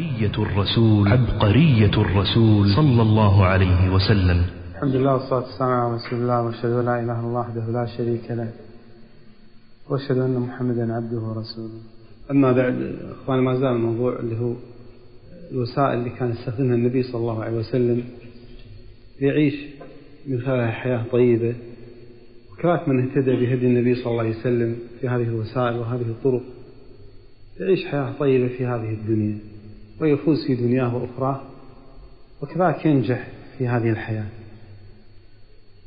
عبقرية الرسول. عبقرية الرسول صلى الله عليه وسلم. الحمد لله والصلاة والسلام على رسول الله وأشهد أن لا إله إلا الله وحده لا شريك له وأشهد أن محمدا عبده ورسوله. أما بعد أخواني ما زال الموضوع اللي هو الوسائل اللي كان يستخدمها النبي صلى الله عليه وسلم ليعيش من خلالها حياة طيبة. وكذلك من اهتدى بهدي النبي صلى الله عليه وسلم في هذه الوسائل وهذه الطرق يعيش حياة طيبة في هذه الدنيا. ويفوز في دنياه وأخراه وكذلك ينجح في هذه الحياة.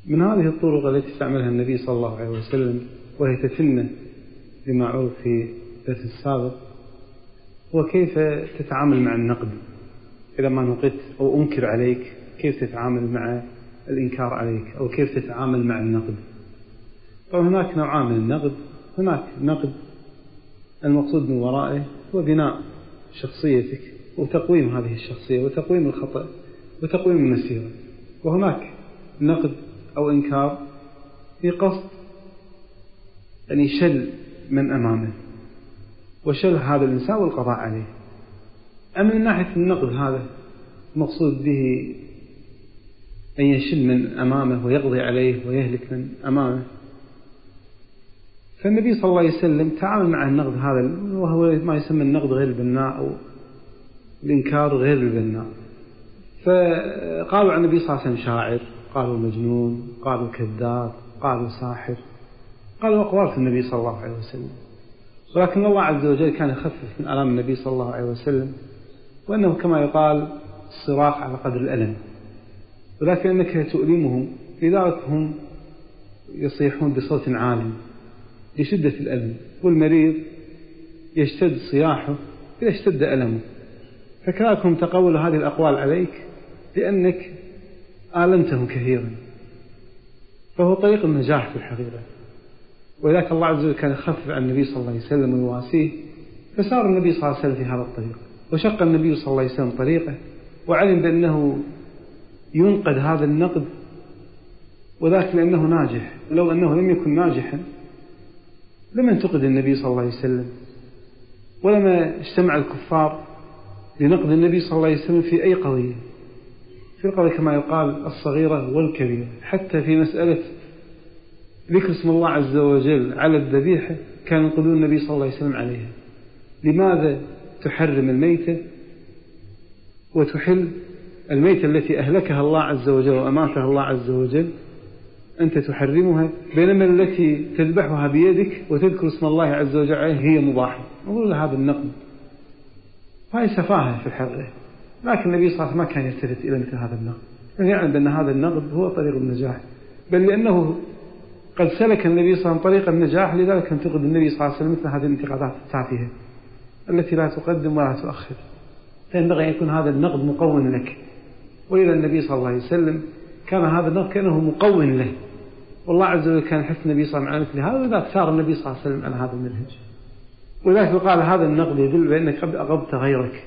من هذه الطرق التي استعملها النبي صلى الله عليه وسلم وهي تتمة لما عرض في الدرس السابق هو كيف تتعامل مع النقد؟ إذا ما نقدت أو أنكر عليك كيف تتعامل مع الإنكار عليك؟ أو كيف تتعامل مع النقد؟ طبعا هناك نوعان من النقد. هناك نقد المقصود من ورائه هو بناء شخصيتك. وتقويم هذه الشخصية وتقويم الخطأ وتقويم المسيرة وهناك نقد أو إنكار في قصد يعني شل من أمامه وشل هذا الإنسان والقضاء عليه. أما من ناحية النقد هذا مقصود به أن يشل من أمامه ويقضي عليه ويهلك من أمامه؟ فالنبي صلى الله عليه وسلم تعامل مع النقد هذا وهو ما يسمى النقد غير البناء أو الإنكار غير البناء فقالوا عن النبي صلى الله عليه وسلم شاعر قالوا مجنون قالوا كذاب قالوا ساحر قالوا أقوال في النبي صلى الله عليه وسلم. ولكن الله عز وجل كان يخفف من ألام النبي صلى الله عليه وسلم وأنه كما يقال الصراخ على قدر الألم. ولكن أنك تؤلمهم لذلك هم يصيحون بصوت عالي لشدة الألم. والمريض يشتد صياحه إذا اشتد ألمه. فكذلك هم تقول هذه الأقوال عليك لأنك آلمتهم كثيرا. فهو طريق النجاح في الحقيقة. ولذلك الله عز وجل كان يخفف عن النبي صلى الله عليه وسلم ويواسيه فسار النبي صلى الله عليه وسلم في هذا الطريق. وشق النبي صلى الله عليه وسلم طريقه وعلم بأنه ينقد هذا النقد وذلك لأنه ناجح. لو أنه لم يكن ناجحا لم ينتقد النبي صلى الله عليه وسلم. ولما اجتمع الكفار لنقد النبي صلى الله عليه وسلم في أي قضية؟ في القضية كما يقال الصغيرة والكبيرة. حتى في مسألة ذكر اسم الله عز وجل على الذبيحة كان ينقذون النبي صلى الله عليه وسلم عليها. لماذا تحرم الميتة وتحل الميتة التي أهلكها الله عز وجل وأماتها الله عز وجل؟ أنت تحرمها بينما التي تذبحها بيدك وتذكر اسم الله عز وجل عليها هي مباحة. نقول هذا النقد. هاي سفاهة في الحقيقة لكن النبي صلى الله عليه وسلم ما كان يلتفت إلى مثل هذا النقد. لأنه يعلم بأن هذا النقد هو طريق النجاح. بل لأنه قد سلك النبي صلى الله عليه وسلم طريق النجاح لذلك ينتقد النبي صلى الله عليه وسلم مثل هذه الانتقادات التافهة التي لا تقدم ولا تؤخر. فينبغي أن يكون هذا النقد مقوم لك. وإذا النبي صلى الله عليه وسلم كان هذا النقد كأنه مقوم له. والله عز وجل كان يحث النبي صلى الله عليه وسلم على مثل هذا ولذلك سار النبي صلى الله عليه وسلم على هذا المنهج. ولذلك يقال هذا النقد يدل بأنك قد أغضت غيرك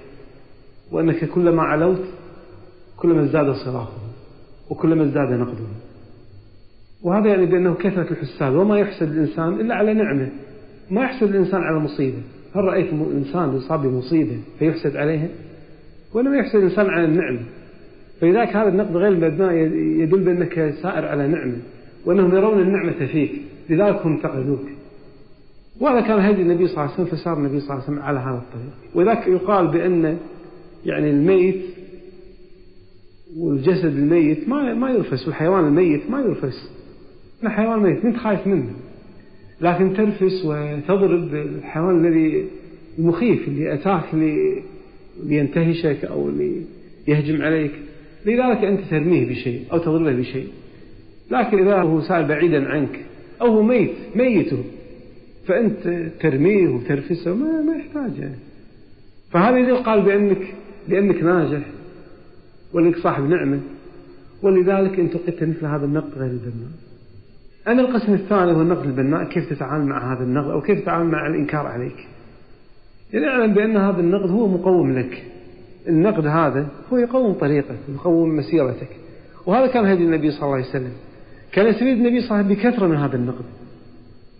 وأنك كلما علوت كلما ازداد صراخه وكلما ازداد نقده. وهذا يعني بأنه كثرة الحساد وما يحسد الإنسان إلا على نعمة ما يحسد الإنسان على مصيبة. هل رأيت إنسان يصاب بمصيبة فيحسد عليها؟ وإنما يحسد الإنسان على النعمة. فلذلك هذا النقد غير المبناء يدل بأنك سائر على نعمة وأنهم يرون النعمة فيك لذلك هم انتقدوك وهذا كان هدي النبي صلى الله عليه وسلم فسار النبي صلى الله عليه وسلم على هذا الطريق. وذاك يقال بأن يعني الميت والجسد الميت ما ما يرفس والحيوان الميت ما يرفس. الحيوان ميت أنت خايف منه. لكن ترفس وتضرب الحيوان الذي المخيف اللي أتاك اللي لينتهشك أو اللي يهجم عليك. لذلك أنت ترميه بشيء أو تضربه بشيء. لكن إذا هو سأل بعيدا عنك أو هو ميت ميته. فأنت ترميه وترفسه ما ما يحتاج يعني فهذا يدل قال بانك لانك ناجح ولك صاحب نعمة ولذلك أنت قلت مثل هذا النقد غير البناء. أما القسم الثاني هو النقد البناء كيف تتعامل مع هذا النقد أو كيف تتعامل مع الإنكار عليك. يعني أعلم بأن هذا النقد هو مقوم لك. النقد هذا هو يقوم طريقك يقوم مسيرتك. وهذا كان هدي النبي صلى الله عليه وسلم. كان يستفيد النبي صلى الله عليه وسلم بكثرة من هذا النقد.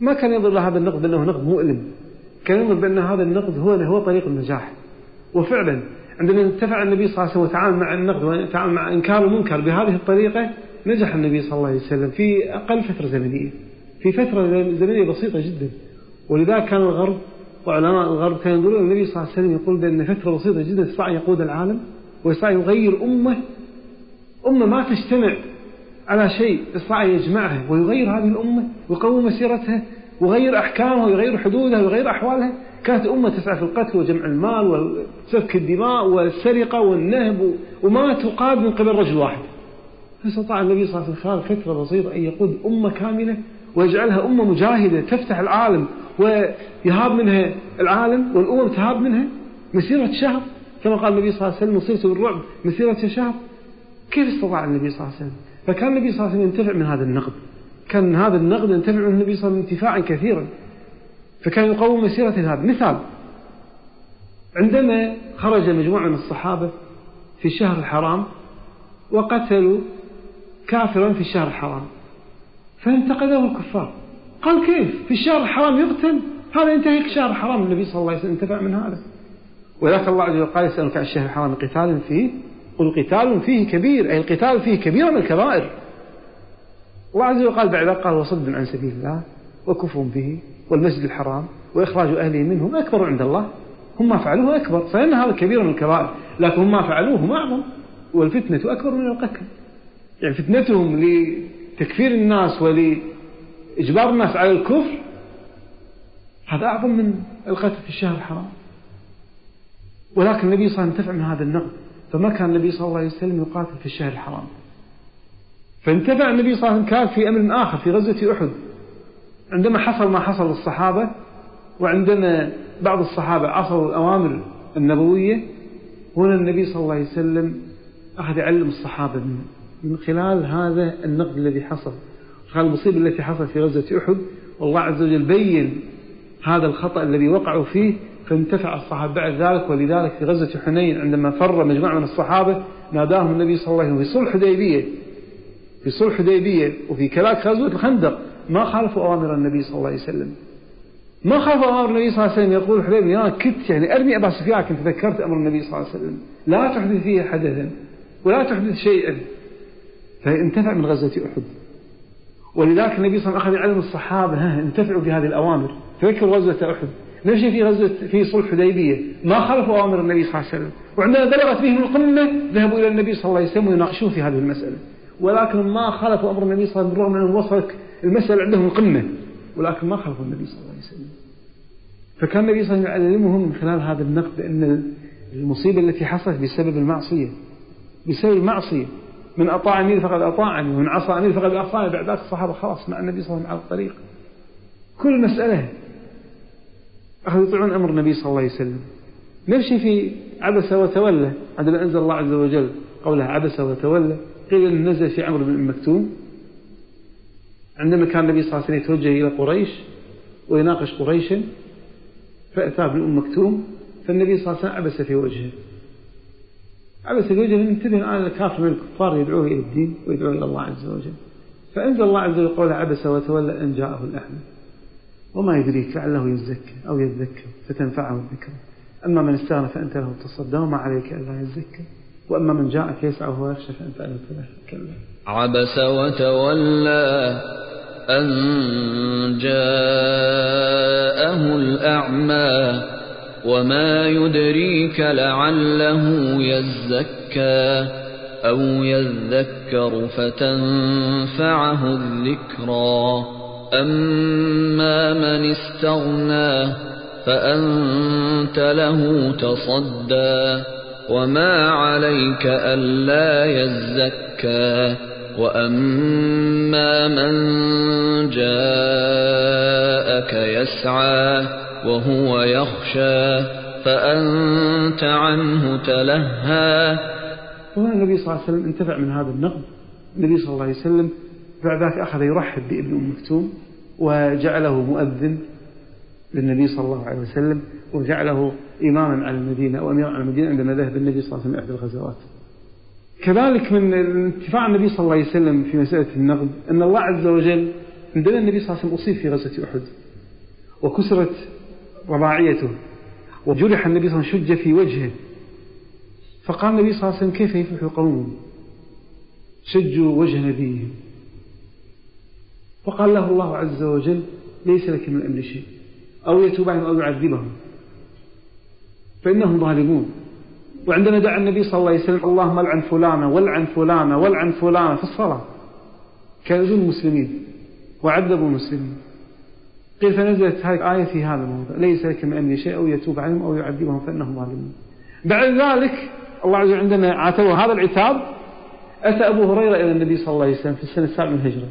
ما كان ينظر لهذا النقد بأنه نقد مؤلم. كان ينظر بأن هذا النقد هو هو طريق النجاح. وفعلا عندما انتفع النبي صلى الله عليه وسلم وتعامل مع النقد وتعامل مع إنكار المنكر بهذه الطريقة نجح النبي صلى الله عليه وسلم في أقل فترة زمنية. في فترة زمنية بسيطة جدا. ولذلك كان الغرب وعلماء الغرب كانوا يقولون النبي صلى الله عليه وسلم يقول بأن فترة بسيطة جدا استطاع يقود العالم ويستطيع يغير أمة. أمة ما تجتمع على شيء استطاع يجمعها ويغير هذه الأمة ويقوم مسيرتها ويغير أحكامها ويغير حدودها ويغير أحوالها. كانت أمة تسعى في القتل وجمع المال وسفك الدماء والسرقة والنهب وما تقاد من قبل رجل واحد. فاستطاع النبي صلى الله عليه وسلم فترة بسيطة أن يقود أمة كاملة ويجعلها أمة مجاهدة تفتح العالم ويهاب منها العالم والأمم تهاب منها؟ مسيرة شهر كما قال النبي صلى الله عليه وسلم مصيرته بالرعب. مسيرة شهر. كيف استطاع النبي صلى الله عليه وسلم فكان النبي صلى الله عليه وسلم ينتفع من هذا النقد. كان هذا النقد ينتفع منه النبي صلى الله عليه وسلم انتفاعا كثيرا. فكان يقوم مسيرة هذا مثال عندما خرج مجموعة من الصحابة في الشهر الحرام وقتلوا كافرا في الشهر الحرام فانتقده الكفار. قال كيف؟ في الشهر الحرام يقتل؟ هذا ينتهي الشهر الحرام. النبي صلى الله عليه وسلم انتفع من هذا. ولكن الله عز وجل قال يسألك عن الشهر الحرام قتال فيه قل قتال فيه كبير أي القتال فيه كبير من الكبائر. الله عز وجل قال بعد قال وصد عن سبيل الله وكفر به والمسجد الحرام وإخراج أهله منه أكبر عند الله. هم ما فعلوه أكبر أن هذا كبير من الكبائر. لكن هم ما فعلوه أعظم. والفتنة أكبر من القتل. يعني فتنتهم لتكفير الناس ولإجبار الناس على الكفر هذا أعظم من القتل في الشهر الحرام. ولكن النبي صلى الله عليه وسلم انتفع من هذا النقد. فما كان النبي صلى الله عليه وسلم يقاتل في الشهر الحرام. فانتفع النبي صلى الله عليه وسلم كان في أمر آخر في غزوة أحد. عندما حصل ما حصل للصحابة وعندما بعض الصحابة عصوا الأوامر النبوية هنا النبي صلى الله عليه وسلم أخذ يعلم الصحابة من خلال هذا النقد الذي حصل. خلال المصيبة التي حصلت في غزوة أحد والله عز وجل بين هذا الخطأ الذي وقعوا فيه فانتفع الصحابة بعد ذلك ولذلك في غزوة حنين عندما فر مجموعة من الصحابة ناداهم النبي صلى الله عليه وسلم في صلح حديبية في صلح حديبية وفي كلاك غزوة الخندق. ما خالفوا أوامر النبي صلى الله عليه وسلم. ما خالفوا أوامر النبي صلى الله عليه وسلم. يقول حبيبي يا كنت يعني أرمي أبا سفيان كنت ذكرت أمر النبي صلى الله عليه وسلم. لا تحدث فيه حدثا ولا تحدث شيئا. فانتفع من غزوة أحد. ولذلك النبي صلى الله عليه وسلم أخذ يعلم الصحابة ها انتفعوا بهذه الأوامر. تذكروا غزوة أحد. نفس في غزوة في صلح حديبية ما خالفوا أوامر النبي صلى الله عليه وسلم. وعندما بلغت بهم القمة ذهبوا إلى النبي صلى الله عليه وسلم ويناقشون في هذه المسألة. ولكن ما خالفوا أمر النبي صلى الله عليه وسلم بالرغم من أن وصلت المسألة عندهم القمة. ولكن ما خالفوا النبي صلى الله عليه وسلم. فكان النبي صلى الله عليه وسلم يعلمهم من خلال هذا النقد بأن المصيبة التي حصلت بسبب المعصية. بسبب المعصية. من أطاع أمير فقد أطاعني ومن عصى أمير فقد عصاني بعد ذلك الصحابة خلاص مع النبي صلى الله عليه وسلم على الطريق. كل مسألة أخذوا يطيعون أمر النبي صلى الله عليه وسلم. نمشي في عبس وتولى. عندما أنزل الله عز وجل قوله عبس وتولى. قيل أنه نزل في عمرو بن مكتوم. عندما كان النبي صلى الله عليه وسلم يتوجه إلى قريش ويناقش قريشا فأتاه بن أم مكتوم فالنبي صلى الله عليه وسلم عبس في وجهه. عبس في وجهه انتبه الآن الكافر من الكفار يدعوه إلى الدين ويدعوه إلى الله عز وجل. فأنزل الله عز وجل قوله عبس وتولى أن جاءه الأعمى وما يدريك لعله يزكى أو يذكر فتنفعه الذكر. أما من استغنى فأنت له تصدى وما عليك ألا يزكى وأما من جاءك يسعى وهو يخشى فأنت له كلا عبس وتولى أن جاءه الأعمى وما يدريك لعله يزكى. أو يذكر فتنفعه الذكرى. أما من استغنى فأنت له تصدى وما عليك ألا يزكى وأما من جاءك يسعى وهو يخشى فأنت عنه تلهى وهنا النبي صلى الله عليه وسلم انتفع من هذا النقد. النبي صلى الله عليه وسلم بعد ذلك أخذ يرحب بابن أم مكتوم وجعله مؤذن للنبي صلى الله عليه وسلم وجعله إماما على المدينة أو أميرا على المدينة عندما ذهب النبي صلى الله عليه وسلم إحدى الغزوات. كذلك من انتفاع النبي صلى الله عليه وسلم في مسألة النقد أن الله عز وجل عندما النبي صلى الله عليه وسلم أصيب في غزوة أحد وكسرت رباعيته وجرح النبي صلى الله عليه وسلم شج في وجهه. فقال النبي صلى الله عليه وسلم كيف يفلح قوم شجوا وجه نبيهم. فقال له الله عز وجل ليس لك من الأمر شيء. أو يتوب عنهم أو يعذبهم. فإنهم ظالمون. وعندما دعا النبي صلى الله عليه وسلم اللهم العن فلانة والعن فلانة والعن فلانة في الصلاة. كانوا المسلمين وعذبوا المسلمين. قيل فنزلت هذه الآية في هذا الموضوع ليس لك من أمر شيء أو يتوب عليهم أو يعذبهم فإنهم ظالمون. بعد ذلك الله عز وجل عندما عاتبوا هذا العتاب. أتى أبو هريرة إلى النبي صلى الله عليه وسلم في السنة السابعة من الهجرة.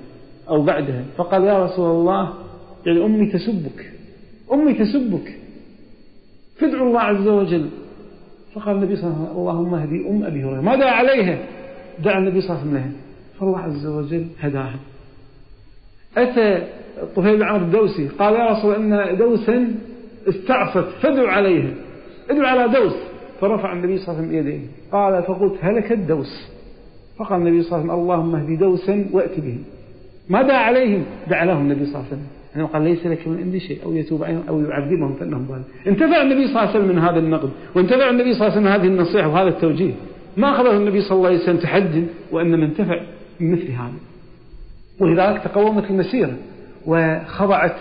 أو بعدها. فقال يا رسول الله يعني أمي تسبك. أمي تسبك. فادعوا الله عز وجل. فقال النبي صلى الله عليه وسلم اللهم اهدي أم أبي هريرة. ما دعا عليها؟ دعا النبي صلى الله عليه وسلم لها. فالله عز وجل هداها. أتى طفيل بن عمرو الدوسي قال يا رسول إن دوسا استعصت فادعوا عليها. ادعوا على دوس. فرفع النبي صلى الله عليه وسلم يديه. قال فقلت هلك الدوس. فقال النبي صلى الله عليه وسلم اللهم اهدي دوسا وأت به. ما دعا عليهم. دعا لهم النبي صلى الله عليه وسلم. يعني قال ليس لك من عندي شيء. أو يتوب عليهم أو يعذبهم فإنهم ظالمون انتفع النبي صلى الله عليه وسلم من هذا النقد. وانتفع النبي صلى الله عليه وسلم من هذه النصيحة وهذا التوجيه. ما أخذه النبي صلى الله عليه وسلم تحدي وإنما انتفع من مثل هذا. ولذلك تقومت المسيرة وخضعت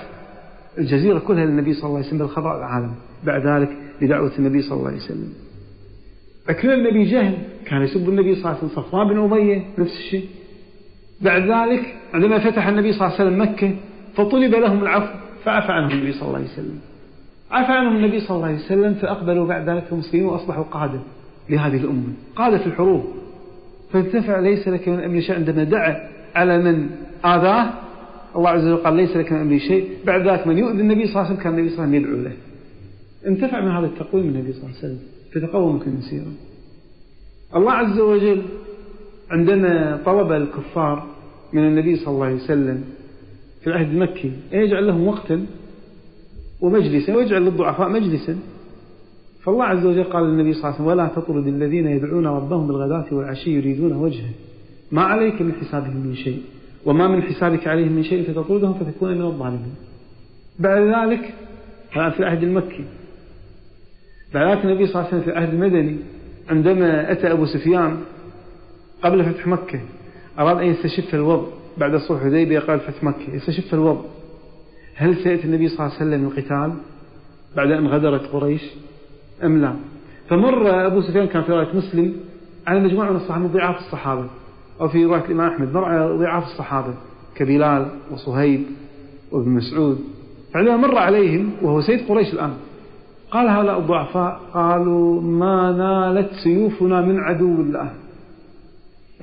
الجزيرة كلها للنبي صلى الله عليه وسلم بل خضع العالم. بعد ذلك لدعوة النبي صلى الله عليه وسلم. أكل النبي جهل كان يسب النبي صلى الله عليه وسلم. صفوان بن أمية نفس الشيء. بعد ذلك عندما فتح النبي صلى الله عليه وسلم مكة فطلب لهم العفو فعفى عنهم النبي صلى الله عليه وسلم. عفى عنهم النبي صلى الله عليه وسلم فأقبلوا بعد ذلك المسلمين وأصبحوا قادة لهذه الأمة قادة في الحروب. فانتفع ليس لك من أمر شيء عندما دعا على من آذاه. الله عز وجل قال ليس لك من أمر شيء. بعد ذلك من يؤذي النبي صلى الله عليه وسلم كان النبي صلى الله عليه وسلم يدعو له. انتفع من هذا التقويم النبي صلى الله عليه وسلم. فتقومت المسيرة. الله عز وجل عندما طلب الكفار من النبي صلى الله عليه وسلم في العهد المكي أن يجعل لهم وقتا ومجلسا ويجعل للضعفاء مجلسا. فالله عز وجل قال للنبي صلى الله عليه وسلم ولا تطرد الذين يدعون ربهم بالغداة والعشي يريدون وجهه. ما عليك من حسابهم من شيء وما من حسابك عليهم من شيء فتطردهم فتكون من الظالمين. بعد ذلك في العهد المكي. بعد ذلك النبي صلى الله عليه وسلم في العهد المدني عندما أتى أبو سفيان قبل فتح مكة أراد أن يستشف الوضع. بعد صلح حديبية قال فتح مكة. يستشف الوضع. هل سيأتي النبي صلى الله عليه وسلم القتال بعد أن غدرت قريش؟ أم لا؟ فمر أبو سفيان كان في رواية مسلم على مجموعة من الصحابة ضعاف الصحابة. أو في رواية الإمام أحمد مر على ضعاف الصحابة. كبلال وصهيب وابن مسعود. فعندما مر عليهم وهو سيد قريش الآن قال هؤلاء الضعفاء قالوا ما نالت سيوفنا من عدو الله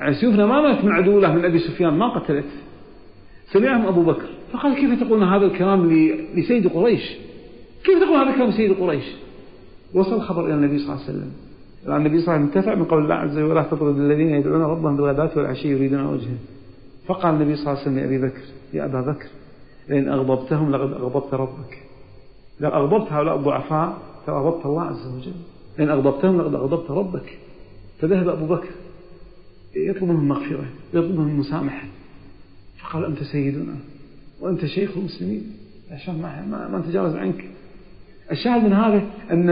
يعني سيوفنا ما مات من عدو الله من أبي سفيان ما قتلت. سمعهم أبو بكر. فقال كيف تقولون هذا الكلام لسيد قريش؟ كيف تقول هذا الكلام لسيد قريش؟ وصل الخبر إلى النبي صلى الله عليه وسلم. النبي صلى الله عليه وسلم انتفع من قول الله عز وجل ولا تطرد الذين يدعون ربهم بالغداة والعشي يريدون وجهه. فقال النبي صلى الله عليه وسلم لأبي بكر يا أبا بكر لئن أغضبتهم لقد أغضبت ربك. لو أغضبت هؤلاء الضعفاء فأغضبت الله عز وجل. لئن أغضبتهم لقد أغضبت ربك. فذهب أبو بكر. يطلب منهم مغفرة يطلب منهم مسامحة فقال أنت سيدنا وأنت شيخ المسلمين. عشان ما, ما, نتجاوز عنك. الشاهد من هذا أن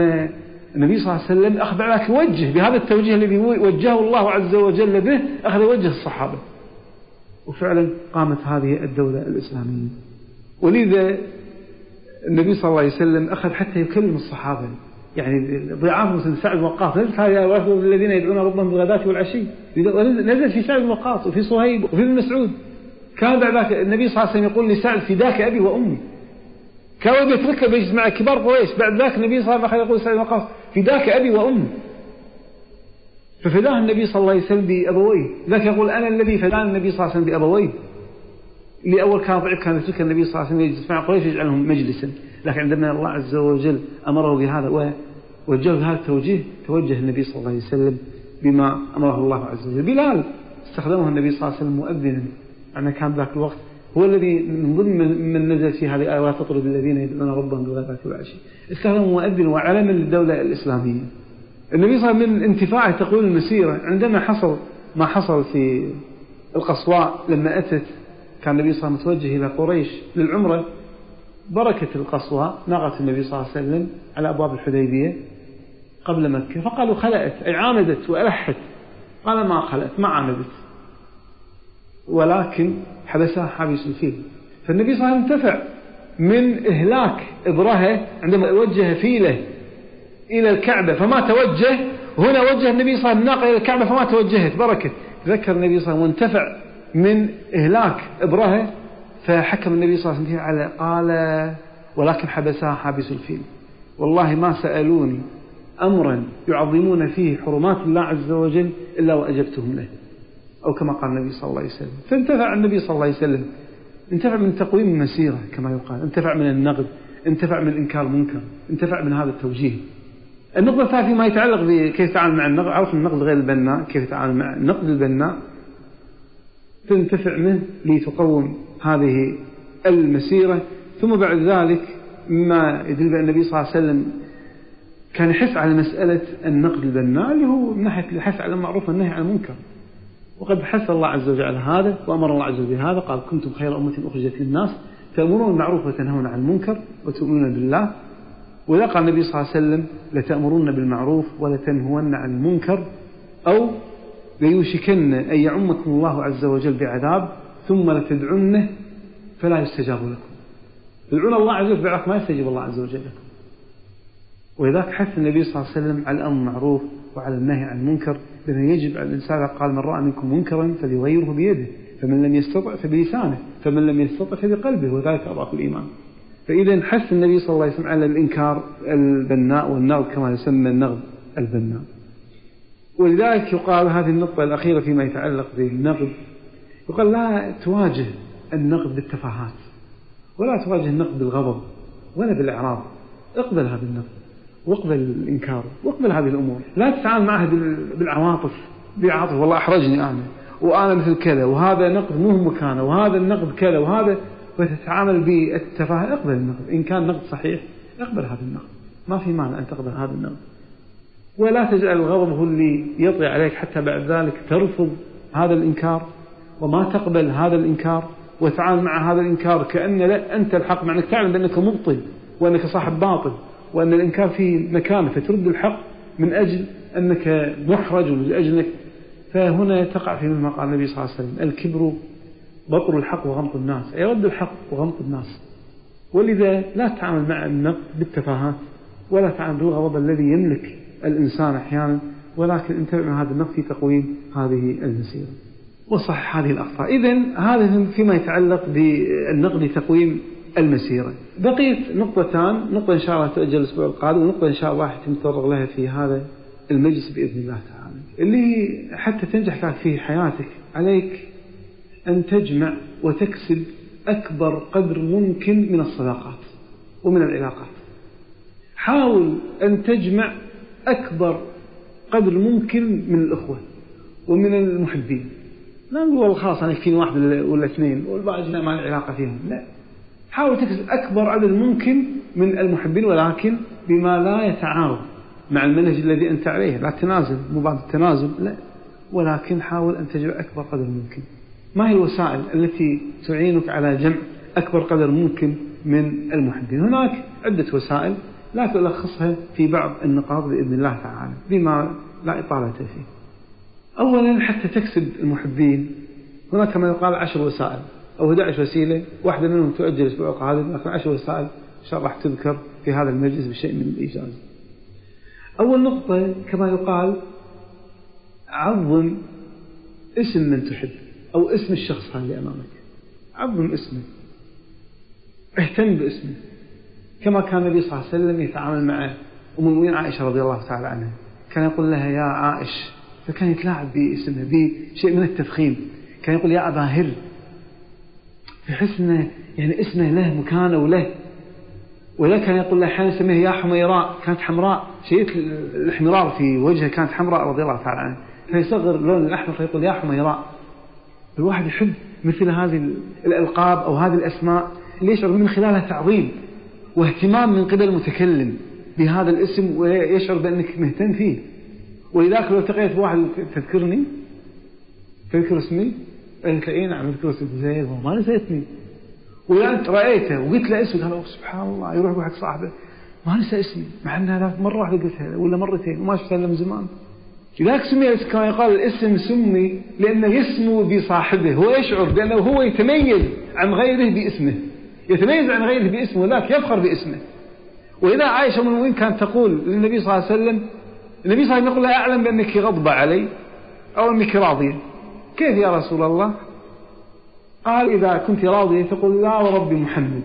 النبي صلى الله عليه وسلم أخذ لك وجه بهذا التوجيه الذي وجهه الله عز وجل به أخذ وجه الصحابة. وفعلا قامت هذه الدولة الإسلامية. ولذا النبي صلى الله عليه وسلم أخذ حتى يكلم الصحابة. يعني ضعاف مثل سعد وقاص نزلت هذه الذين يدعون ربهم بالغداة والعشي؟ نزل في سعد وقاص وفي صهيب وفي ابن مسعود. كان بعد ذلك النبي صلى الله عليه وسلم يقول لسعد فداك أبي وأمي. كان يتركه بيجلس مع كبار قريش. بعد ذاك النبي صلى الله عليه وسلم يقول سعد بن وقاص فداك أبي وأمي. ففداه النبي صلى الله عليه وسلم بأبويه. ذاك يقول أنا الذي فداني النبي صلى الله عليه وسلم بأبويه. اللي أول كان ضعيف كان يترك النبي صلى الله عليه وسلم يجلس مع قريش يجعلهم مجلسا. لكن عندما الله عز وجل أمره بهذا ووجه بهذا التوجيه توجه النبي صلى الله عليه وسلم بما أمره الله عز وجل. بلال استخدمه النبي صلى الله عليه وسلم مؤذنا. أنا كان ذاك الوقت هو الذي من ضمن من نزل في هذه الآيات تطرد الذين يدعون ربهم بالغداة والعشي استخدمه مؤذن وعلما للدولة الإسلامية. النبي صلى الله عليه وسلم من انتفاعه تقويم المسيرة. عندما حصل ما حصل في القصواء لما أتت كان النبي صلى الله عليه وسلم متوجه إلى قريش للعمرة. بركة القصوى ناقة النبي صلى الله عليه وسلم على أبواب الحديبية قبل مكة فقالوا خلأت أي عاندت وألحت. قال ما خلأت؟ ما عاندت. ولكن حبسها حابس الفيل فالنبي صلى الله عليه وسلم انتفع من إهلاك إبرهة عندما وجه فيله إلى الكعبة فما توجه هنا وجه النبي صلى الله عليه وسلم الناقة إلى الكعبة فما توجهت بركة ذكر النبي صلى الله عليه وسلم وانتفع من إهلاك إبرهة فحكم النبي صلى الله عليه وسلم على قال ولكن حبسها حابس الفيل. والله ما سألوني أمرا يعظمون فيه حرمات الله عز وجل إلا وأجبتهم له. أو كما قال النبي صلى الله عليه وسلم. فانتفع النبي صلى الله عليه وسلم. انتفع من تقويم المسيرة كما يقال. انتفع من النقد. انتفع من إنكار المنكر انتفع من هذا التوجيه. النقطة الثالثة فيما يتعلق بكيف يتعامل مع النقد. عرف النقد غير البناء. كيف يتعامل مع النقد البناء. تنتفع منه لتقوم هذه المسيرة ثم بعد ذلك ما يدل بأن النبي صلى الله عليه وسلم كان يحث على مسألة النقد البناء اللي هو من ناحية الحث على المعروف والنهي عن المنكر. وقد حث الله عز وجل على هذا وأمر الله عز وجل بهذا قال كنتم خير أمة أخرجت للناس تأمرون بالمعروف وتنهون عن المنكر وتؤمنون بالله. وإذا قال النبي صلى الله عليه وسلم لتأمرون بالمعروف ولتنهون عن المنكر. أو ليوشكن أن يعمكم الله عز وجل بعذاب ثم لتدعنه فلا يستجاب لكم. تدعون الله عز وجل ما يستجيب الله عز وجل لكم. ولذلك حث النبي صلى الله عليه وسلم على الأمر بالمعروف وعلى النهي عن المنكر لأنه يجب على الإنسان قال من رأى منكم منكرا فليغيره بيده فمن لم يستطع فبلسانه فمن لم يستطع فبقلبه وذلك أضعف الإيمان. فإذا حث النبي صلى الله عليه وسلم على الإنكار البناء والنغد كما يسمى النغد البناء. ولذلك يقال هذه النقطة الأخيرة فيما يتعلق بالنقد يقال لا تواجه النقد بالتفاهات ولا تواجه النقد بالغضب ولا بالإعراض. اقبل هذا النقد واقبل الإنكار واقبل هذه الأمور. لا تتعامل معها بالعواطف. بعاطف والله أحرجني أنا. وأنا مثل كذا وهذا نقد مو مكانه وهذا النقد كذا وهذا. وتتعامل بالتفاهة اقبل النقد. إن كان نقد صحيح اقبل هذا النقد. ما في مانع أن تقبل هذا النقد. ولا تجعل الغضب هو اللي يطغي عليك حتى بعد ذلك ترفض هذا الإنكار. وما تقبل هذا الإنكار وتعامل مع هذا الإنكار كأن لا أنت الحق مع أنك تعلم بأنك مبطل وأنك صاحب باطل وأن الإنكار في مكانه فترد الحق من أجل أنك محرج ومن أجل أنك فهنا تقع في مثل ما قال النبي صلى الله عليه وسلم الكبر بطر الحق وغمط الناس. أي رد الحق وغمط الناس. ولذا لا تتعامل مع النقد بالتفاهات ولا تتعامل بالغضب الذي يملك الإنسان أحيانا ولكن انتبه من هذا النقد في تقويم هذه المسيرة. وصح هذه الأخطاء. إذا هذا فيما يتعلق بالنقد لتقويم المسيرة. بقيت نقطتان نقطة إن شاء الله تؤجل الأسبوع القادم ونقطة إن شاء الله نتطرق لها في هذا المجلس بإذن الله تعالى. اللي حتى تنجح في حياتك عليك أن تجمع وتكسب أكبر قدر ممكن من الصداقات ومن العلاقات. حاول أن تجمع أكبر قدر ممكن من الأخوة ومن المحبين. لا نقول والله خلاص أنا يكفيني واحد ولا اثنين؟ والباقي ما لي علاقة فيهم. لا. حاول تكسب أكبر عدد ممكن من المحبين ولكن بما لا يتعارض مع المنهج الذي أنت عليه. لا تنازل مو بعد التنازل لا. ولكن حاول أن تجمع أكبر قدر ممكن. ما هي الوسائل التي تعينك على جمع أكبر قدر ممكن من المحبين؟ هناك عدة وسائل لا تلخصها في بعض النقاط بإذن الله تعالى بما لا إطالة فيه. أولا حتى تكسب المحبين. هناك كما يقال عشر وسائل أو 11 وسيلة. واحدة منهم تؤجل الأسبوع القادم لكن عشر وسائل إن شاء الله راح تذكر في هذا المجلس بشيء من الإيجاز. أول نقطة كما يقال عظم اسم من تحب أو اسم الشخص اللي أمامك. عظم اسمه. اهتم باسمه. كما كان النبي صلى الله عليه وسلم يتعامل مع أم المؤمنين عائشة رضي الله تعالى عنها. كان يقول لها يا عائش. فكان يتلاعب باسمها بشيء من التفخيم. كان يقول يا أبا هر يحس إنه يعني اسمه له مكانه وله ولا كان يقول له أحيانا يسميها يا حميراء كانت حمراء. شيء الاحمرار في وجهها كانت حمراء رضي الله تعالى عنها فيصغر اللون الأحمر فيقول يا حميراء. الواحد يحب مثل هذه الألقاب أو هذه الأسماء. اللي يشعر من خلالها تعظيم واهتمام من قبل المتكلم بهذا الاسم ويشعر بأنك مهتم فيه. ولذلك لو التقيت بواحد تذكرني؟ تذكر اسمي؟ قلت له اي نعم أذكر اسم زيد. ما نسيتني وإذا أنت رأيته وقلت له اسمه قال سبحان الله يروح واحد صاحبه. ما نسى اسمي. مع ان هذا مرة واحدة قلتها ولا مرتين وما شفتها إلا من زمان. لذلك سمي كما يقال الاسم سمي لأنه يسمو بصاحبه. هو يشعر بأنه هو يتميز عن غيره باسمه. يتميز عن غيره باسمه ذاك يفخر باسمه. وإذا عائشة من وين كانت تقول للنبي صلى الله عليه وسلم النبي صلى الله عليه وسلم يقول لها أعلم بأنك غضبة علي أو أنك راضية كيف يا رسول الله؟ قال إذا كنت راضية تقول لا ورب محمد.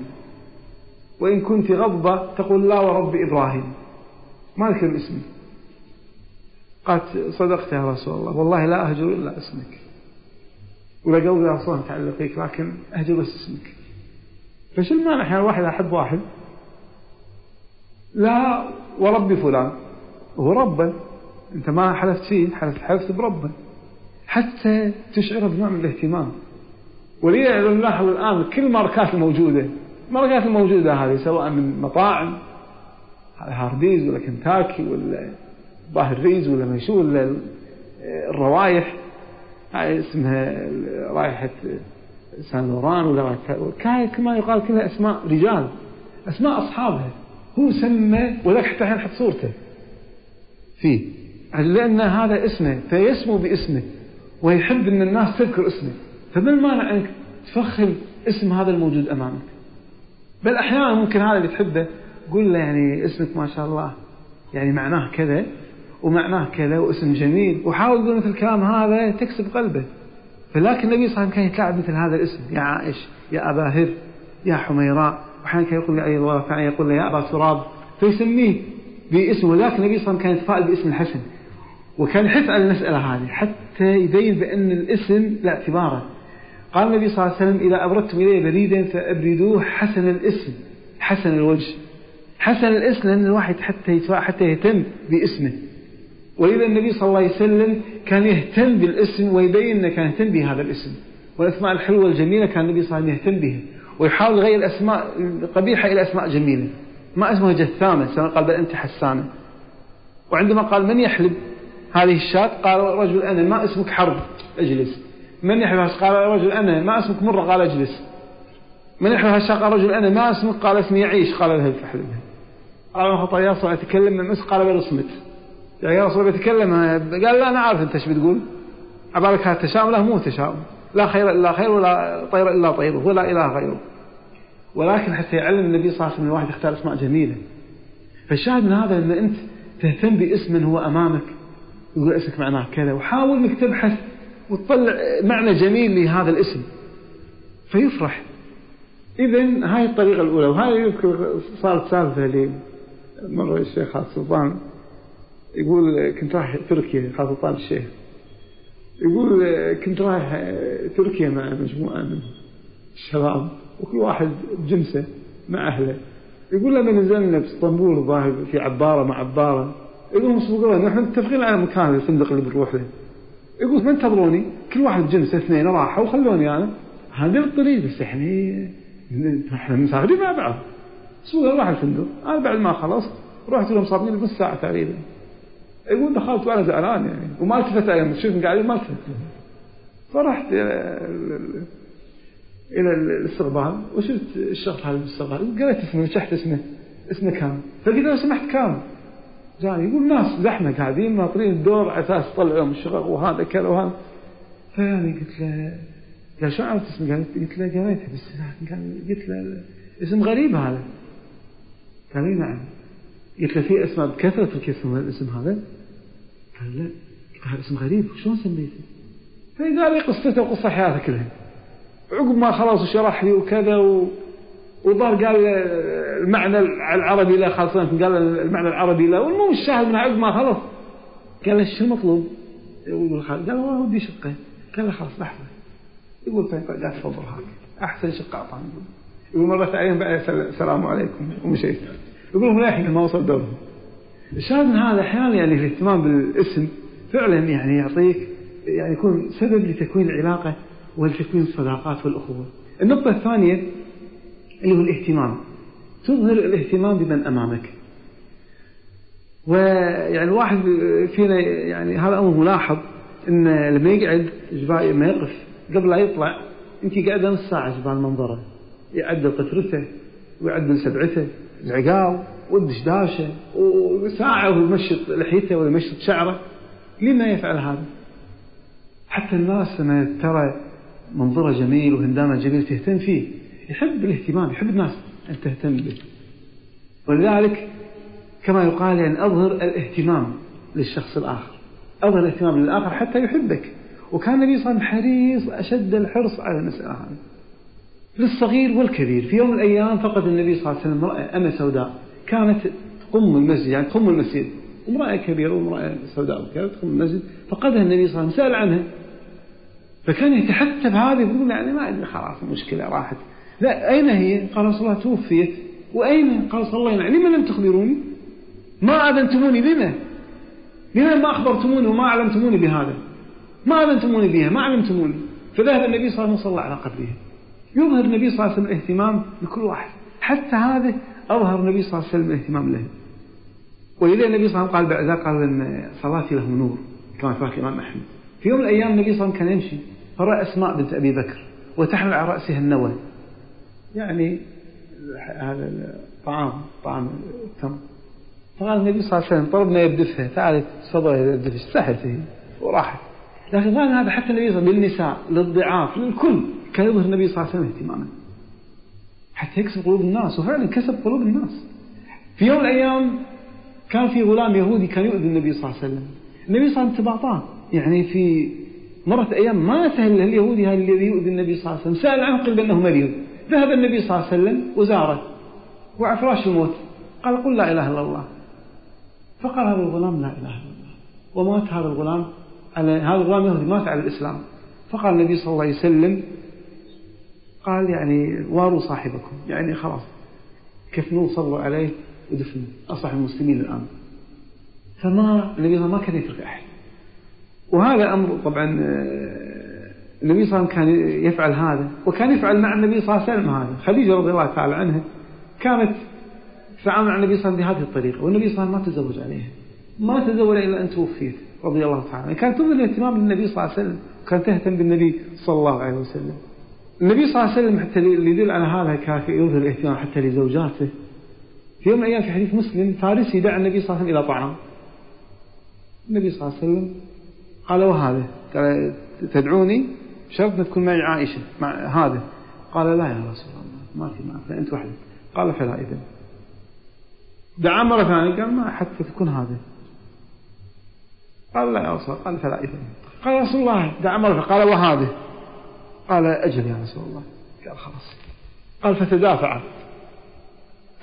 وإن كنت غضبة تقول لا ورب إبراهيم. ما ذكر اسمي. قالت صدقت يا رسول الله. والله لا أهجر إلا اسمك. ولا قلبي أصلا متعلق فيك لكن أهجر بس اسمك. فشو المانع؟ أحيانا واحد أحب واحد. لا ورب فلان. هو ربا. أنت ما حلفت فيه حلفت حلفت بربا. حتى تشعر بنوع من الاهتمام. ولذا نلاحظ الآن كل الماركات الموجودة. الماركات الموجودة هذه سواء من مطاعم هارديز ولا كنتاكي ولا ظاهر ريز ولا ما شو ولا الروايح. هاي اسمها رائحة سان لوران ولا كما يقال كلها أسماء رجال. أسماء أصحابها. هو سمى وذاك حتى الحين حط صورته. فيه. لأن هذا اسمه فيسمو باسمه ويحب أن الناس تذكر اسمه فما المانع أنك تفخم اسم هذا الموجود أمامك؟ بل أحيانا ممكن هذا اللي تحبه قول له يعني اسمك ما شاء الله يعني معناه كذا ومعناه كذا واسم جميل وحاول تقول مثل الكلام هذا تكسب قلبه. فلكن النبي صلى الله عليه وسلم كان يتلاعب مثل هذا الاسم. يا عائش يا أبا هر يا حميراء. وأحيانا كان يقول لأي الله فعلا يقول له يا أبا تراب. فيسميه باسمه ولكن النبي صلى الله عليه وسلم كان يتفائل باسم الحسن. وكان يحث على المسألة هذه حتى يبين بأن الاسم لا اعتباره. قال النبي صلى الله عليه وسلم إذا أبردتم إليه بريدا فأبردوه حسن الاسم حسن الوجه. حسن الاسم لأن الواحد حتى حتى يهتم باسمه. ولذا النبي صلى الله عليه وسلم كان يهتم بالاسم ويبين أنه كان يهتم بهذا الاسم. والأسماء الحلوة والجميلة كان النبي صلى الله عليه وسلم يهتم بها. ويحاول يغير الأسماء القبيحة إلى أسماء جميلة. ما اسمه جثامة قال بل أنت حسانة وعندما قال من يحلب؟ هذه الشاة قال رجل أنا ما اسمك حرب اجلس. من يحلب؟ قال رجل أنا ما اسمك مرة قال اجلس. من يحلب؟ هالشاة قال رجل أنا ما اسمك قال اسمي يعيش قال اذهب فاحلبها قال خطأ يا صلى أتكلم من مس قال بل اصمت. يا رسول الله قال لا أنا عارف أنت إيش بتقول. عبالك هذا تشاؤم لا مو تشاؤم. لا خير إلا خير ولا طير إلا طيره ولا إله غيره. ولكن حتى يعلم النبي صلى الله عليه وسلم الواحد يختار أسماء جميلة. فالشاهد من هذا أن أنت تهتم باسم هو أمامك يقول اسمك معناه كذا وحاول أنك تبحث وتطلع معنى جميل لهذا الاسم. فيفرح. إذا هاي الطريقة الأولى وهذا يذكر صارت سالفة لي مرة الشيخ خالد سلطان. يقول كنت رايح تركيا خالد سلطان الشيخ. يقول كنت رايح تركيا مع مجموعة من الشباب. وكل واحد بجنسه مع أهله. يقول لما نزلنا في إسطنبول الظاهر في عبارة مع عبارة؟ يقول مسبوقين نحن متفقين على مكان الفندق اللي بنروح له. يقول ما انتظروني كل واحد بجنسه اثنين راحوا وخلوني أنا. هذه الطريق بس يعني إحنا مسافرين مع بعض. سوق راح الفندق. أنا بعد ما خلصت رحت لهم صار لي نص ساعة تقريبا. يقول دخلت وأنا زعلان يعني. وما التفت عليهم. شوف قاعدين ما التفت. فرحت إلى الاستقبال وشفت الشخص هذا بالاستقبال قريت اسمه مسحت اسمه. اسمه كام؟ فقلت له سمحت كام؟ جاني يقول ناس زحمة قاعدين ناطرين الدور على أساس يطلعوا لهم الشغل وهذا كذا وهذا. فيعني قلت له قال شو عرفت اسمه؟ قال قلت له قريته بس قال قلت له اسم غريب هذا. قال لي نعم. قلت له في اسماء بكثرة الكسم الاسم هذا؟ قال لا هذا اسم غريب شلون سميته؟ فقال لي قصته وقصة حياته كلها عقب ما خلاص وشرح لي وكذا و... وظهر قال المعنى العربي لا خاصة قال المعنى العربي لا. والمهم الشاهد من عقب ما خلص قال له شو المطلوب؟ يقول خالد قال والله ودي شقة. قال له خلاص لحظة. يقول طيب قال تفضل هاك أحسن شقة أعطاني. يقول مرة عليهم بعد السلام عليكم ومشيت يقول ملاحقا ما وصل دورهم الشاهد من هذا أحيانا يعني الاهتمام بالاسم فعلا يعني يعطيك يعني يكون سبب لتكوين العلاقة. ولتكوين الصداقات والأخوة. النقطة الثانية اللي هو الاهتمام. تظهر الاهتمام بمن أمامك. ويعني الواحد فينا يعني هذا أمر ملاحظ إن لما يقعد جبال لما يقف قبل لا يطلع يمكن قاعد نص ساعة جبال منظره. يعدل قطرته ويعدل سبعته العقال والدشداشة وساعة ويمشط لحيته ويمشط شعره. لما يفعل هذا؟ حتى الناس لما ترى منظره جميل وهندامه جميل تهتم فيه. يحب الاهتمام يحب الناس أن تهتم به. ولذلك كما يقال يعني أظهر الاهتمام للشخص الآخر. أظهر الاهتمام للآخر حتى يحبك. وكان النبي صلى الله عليه وسلم حريص أشد الحرص على المسألة هذه. للصغير والكبير. في يوم من الأيام فقد النبي صلى الله عليه وسلم امرأة أمة سوداء. كانت تقم المسجد يعني تقم المسجد. امرأة كبيرة وامرأة سوداء كانت تقم المسجد. فقدها النبي صلى الله عليه وسلم سأل عنها. فكان يتحتى بهذه يقول يعني ما أدري خلاص المشكلة راحت لا أين هي؟ قال رسول الله توفيت وأين؟ قال صلى الله عليه وسلم لما لم تخبروني؟ ما أذنتموني بما؟ لما ما أخبرتموني وما علمتموني بهذا؟ ما علمتموني بها ما علمتموني فذهب النبي صلى الله عليه وسلم على قبرها يظهر النبي صلى الله عليه وسلم الاهتمام بكل واحد حتى هذا أظهر النبي صلى الله عليه وسلم الاهتمام له ولذا النبي صلى الله عليه وسلم قال بعد ذلك قال إن صلاتي له نور كما في الإمام أحمد في يوم من الأيام النبي صلى الله عليه وسلم كان يمشي فراى أسماء بنت أبي بكر وتحمل على رأسها النوى. يعني هذا الطعام طعام التمر فقال النبي صلى الله عليه وسلم طلبنا يبدفها. تعالي تفضل يبدفها. استحت هي وراحت. لكن ظن هذا حتى النبي صلى الله عليه وسلم للنساء للضعاف للكل كان يظهر النبي صلى الله عليه وسلم اهتماما. حتى يكسب قلوب الناس وفعلا كسب قلوب الناس. في يوم من الأيام كان في غلام يهودي كان يؤذي النبي صلى الله عليه وسلم. النبي صلى الله عليه وسلم تبعطاه يعني في مرة أيام ما سهل اليهودي هذا الذي يؤذي النبي صلى الله عليه وسلم. سأل عنه قيل بأنه مريض. ذهب النبي صلى الله عليه وسلم وزاره وعلى فراش الموت. قال قل لا إله إلا الله. فقال هذا الغلام لا إله إلا الله. ومات هذا الغلام على هذا الغلام يهودي مات على الإسلام. فقال النبي صلى الله عليه وسلم قال يعني واروا صاحبكم. يعني خلاص كفنوه صلوا عليه ودفنوا أصبح المسلمين الآن. فما النبي ما كان يترك أحد. وهذا أمر طبعا آه، النبي صلى الله عليه وسلم كان يفعل هذا وكان يفعل مع النبي صلى الله عليه وسلم هذا. خديجة رضي الله تعالى عنها كانت تتعامل مع النبي صلى الله عليه وسلم بهذه الطريقة والنبي صلى الله عليه وسلم ما تزوج عليها. ما تزوج إلا أن توفيت رضي الله تعالى كانت تظهر الاهتمام للنبي صلى الله عليه وسلم وكانت تهتم بالنبي صلى الله عليه وسلم. النبي صلى الله عليه وسلم حتى يدل على هذا كان يظهر الاهتمام حتى لزوجاته. في يوم من الأيام في حديث مسلم فارسي دعا النبي صلى الله عليه وسلم إلى طعام. النبي صلى الله عليه وسلم قال وهذا قال تدعوني شرط تكون معي عائشة. مع هذا قال لا يا رسول الله ما في معك أنت وحدك. قال فلا إذن. دعا مرة ثانية قال ما حتى تكون هذا قال لا يا رسول الله قال فلا إذن. قال رسول الله دعا مرة قال وهذه. قال أجل يا رسول الله. قال خلاص. قال فتدافع.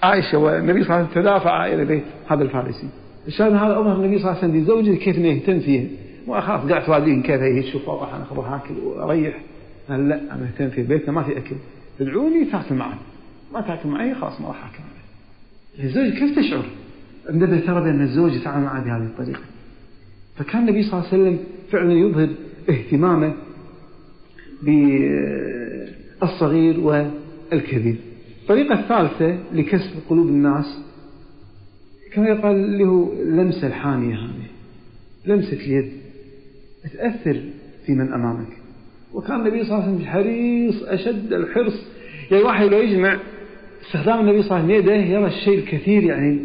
عائشة والنبي صلى الله عليه وسلم تدافع إلى بيت هذا الفارسي. الشاهد هذا أظهر النبي صلى الله عليه وسلم لزوجه كيف يهتم فيها خلاص قاعد كيف هي تشوف والله أنا أخذ أكل وأريح. قال لا أنا أهتم في بيتنا ما في أكل. تدعوني تاكل معي ما تاكل معي خلاص ما راح أكل معي الزوج كيف تشعر؟ انتبه ترى بأن الزوج يتعامل معه بهذه الطريقة. فكان النبي صلى الله عليه وسلم فعلا يظهر اهتمامه بالصغير والكبير. الطريقة الثالثة لكسب قلوب الناس كما يقال اللي هو لمسة الحامية هذه. لمسة اليد. تأثر في من أمامك. وكان النبي صلى الله عليه وسلم حريص أشد الحرص. يعني واحد لو يجمع استخدام النبي صلى الله عليه وسلم يده يرى الشيء الكثير يعني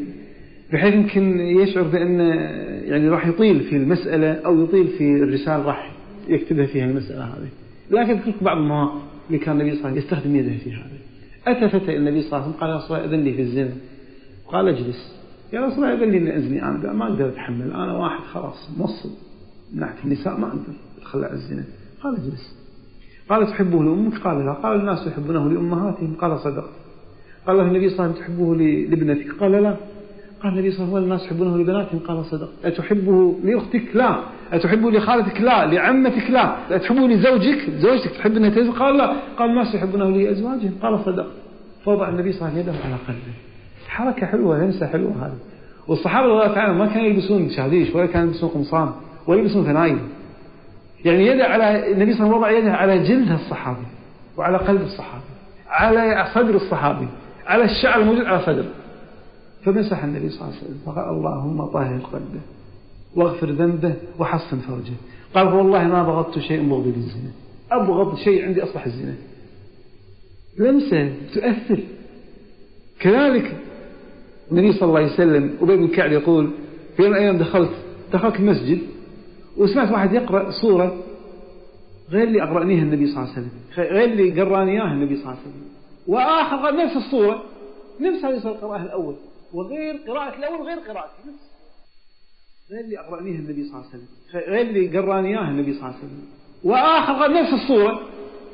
بحيث يمكن يشعر بأن يعني راح يطيل في المسألة أو يطيل في الرسالة راح يكتبها فيها المسألة هذه. لكن أذكرك بعض المواقف اللي كان النبي صلى الله عليه وسلم يستخدم يده في هذا أتى فتى إلى النبي صلى الله عليه وسلم قال يا رسول الله أذن لي في الزنا. قال اجلس. يا رسول الله أذن لي أزني أنا ما أقدر أتحمل أنا واحد خلاص موصل ناحية النساء ما أقدر أتخلى عن الزنا. قال اجلس قال تحبه لأمك؟ قال لا. قال الناس يحبونه لأمهاتهم. قال صدقت قال له النبي صلى الله عليه وسلم تحبه لابنتك؟ قال لا. قال النبي صلى الله عليه وسلم الناس يحبونه لبناتهم؟ قال صدق. أتحبه لأختك؟ لا. أتحبه لخالتك؟ لا. لعمتك؟ لا. أتحبه لزوجك؟ زوجتك تحب أنها قال لا. قال الناس يحبونه لأزواجهم؟ قال صدق. فوضع النبي صلى الله عليه وسلم يده على قلبه. حركة حلوة لمسة حلوة هذه. والصحابة رضي الله تعالى ما كانوا يلبسون شاديش ولا كانوا يلبسون قمصان. ولا يلبسون فنايل يعني يده على النبي صلى الله عليه وسلم وضع يده على جلد الصحابي وعلى قلب الصحابي على صدر الصحابي على الشعر الموجود على صدره فمسح النبي صلى الله عليه وسلم فقال اللهم طهر قلبه واغفر ذنبه وحصن فرجه. قال والله ما بغضت شيء مبغض للزنا أبغض شيء عندي أصبح الزنا. لمسة تؤثر. كذلك النبي صلى الله عليه وسلم أبي بن كعب يقول في يوم من الأيام دخلت دخلت المسجد وسمعت واحد يقرأ سورة غير اللي أقرأنيها النبي صلى الله عليه وسلم غير اللي قرأني إياها النبي صلى الله عليه وسلم. وآخر نفس الصورة نفس هذه القراءة الأول وغير قراءة الأول غير قراءتي نفس غير اللي أقرأنيها النبي صلى الله عليه وسلم غير اللي قرأني إياها النبي صلى الله عليه وسلم. وآخر نفس الصورة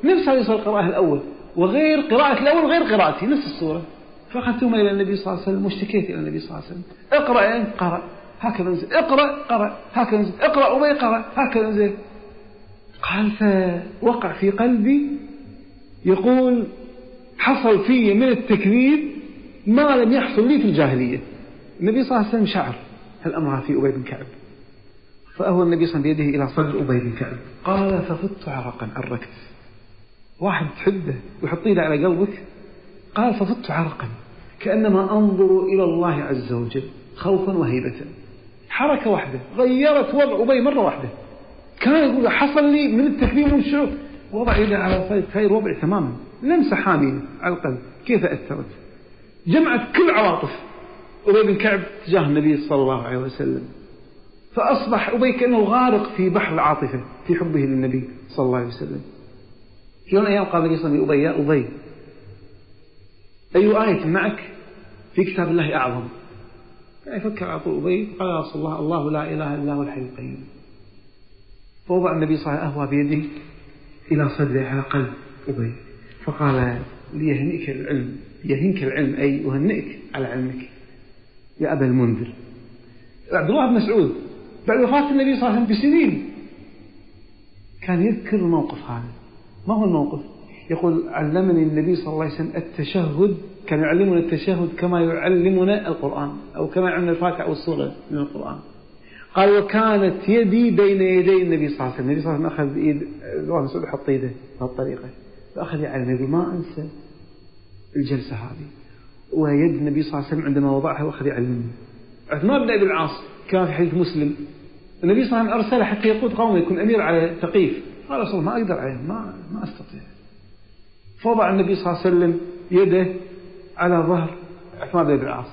نفس هذه القراءة الأول وغير قراءة الأول غير قراءتي نفس الصورة فأخذتهما إلى النبي صلى الله عليه وسلم واشتكيت إلى النبي صلى الله عليه وسلم. اقرأ أنت قرأ هكذا نزل. اقرأ قرأ. هكذا نزل. اقرأ أبي قرأ. هكذا نزل. قال فوقع في قلبي يقول حصل في من التكذيب ما لم يحصل لي في الجاهلية. النبي صلى الله عليه وسلم شعر. الأمر في أبي بن كعب؟ فأهوى النبي صلى الله عليه وسلم بيده إلى صدر أبي بن كعب. قال ففدت عرقا أركت. واحد تحبه ويحط ايده على قلبك. قال ففدت عرقا كأنما أنظر إلى الله عز وجل خوفا وهيبة. حركة واحدة غيرت وضع أبي مرة واحدة. كان يقول حصل لي من التكبير والشعور وضع يده على صيد خير وضع تماما. لمسة حامية على القلب. كيف أثرت؟ جمعت كل عواطف. أبي بن كعب تجاه النبي صلى الله عليه وسلم. فأصبح أبي كأنه غارق في بحر العاطفة في حبه للنبي صلى الله عليه وسلم. في يوم من الأيام قال النبي صلى الله عليه وسلم يا أبي أي آية معك في كتاب الله أعظم؟ كان يفكر على طول أبي قال يا رسول الله الله لا إله إلا هو الحي القيوم. فوضع النبي صلى الله عليه وسلم بيده إلى صدره على قلب أبي. فقال ليهنئك العلم يهنك العلم أي أهنئك على علمك. يا أبا المنذر. عبد الله بن مسعود بعد وفاة النبي صلى الله عليه وسلم بسنين كان يذكر الموقف هذا. ما هو الموقف؟ يقول علمني النبي صلى الله عليه وسلم التشهد كان يعلمنا التشهد كما يعلمنا القرآن أو كما يعلمنا الفاتحة أو السورة من القرآن. قال وكانت يدي بين يدي النبي صلى الله عليه وسلم. النبي صلى الله عليه وسلم أخذ إيد الله مسعود يحط إيده بهالطريقة فأخذ يعلم يقول ما أنسى الجلسة هذه. ويد النبي صلى الله عليه وسلم عندما وضعها وأخذ يعلمني عثمان بن أبي العاص كان في حديث مسلم. النبي صلى الله عليه وسلم أرسله حتى يقود قومه يكون أمير على ثقيف. قال رسول الله ما أقدر عليه ما ما أستطيع. فوضع النبي صلى الله عليه وسلم يده على ظهر عثمان بن العاص.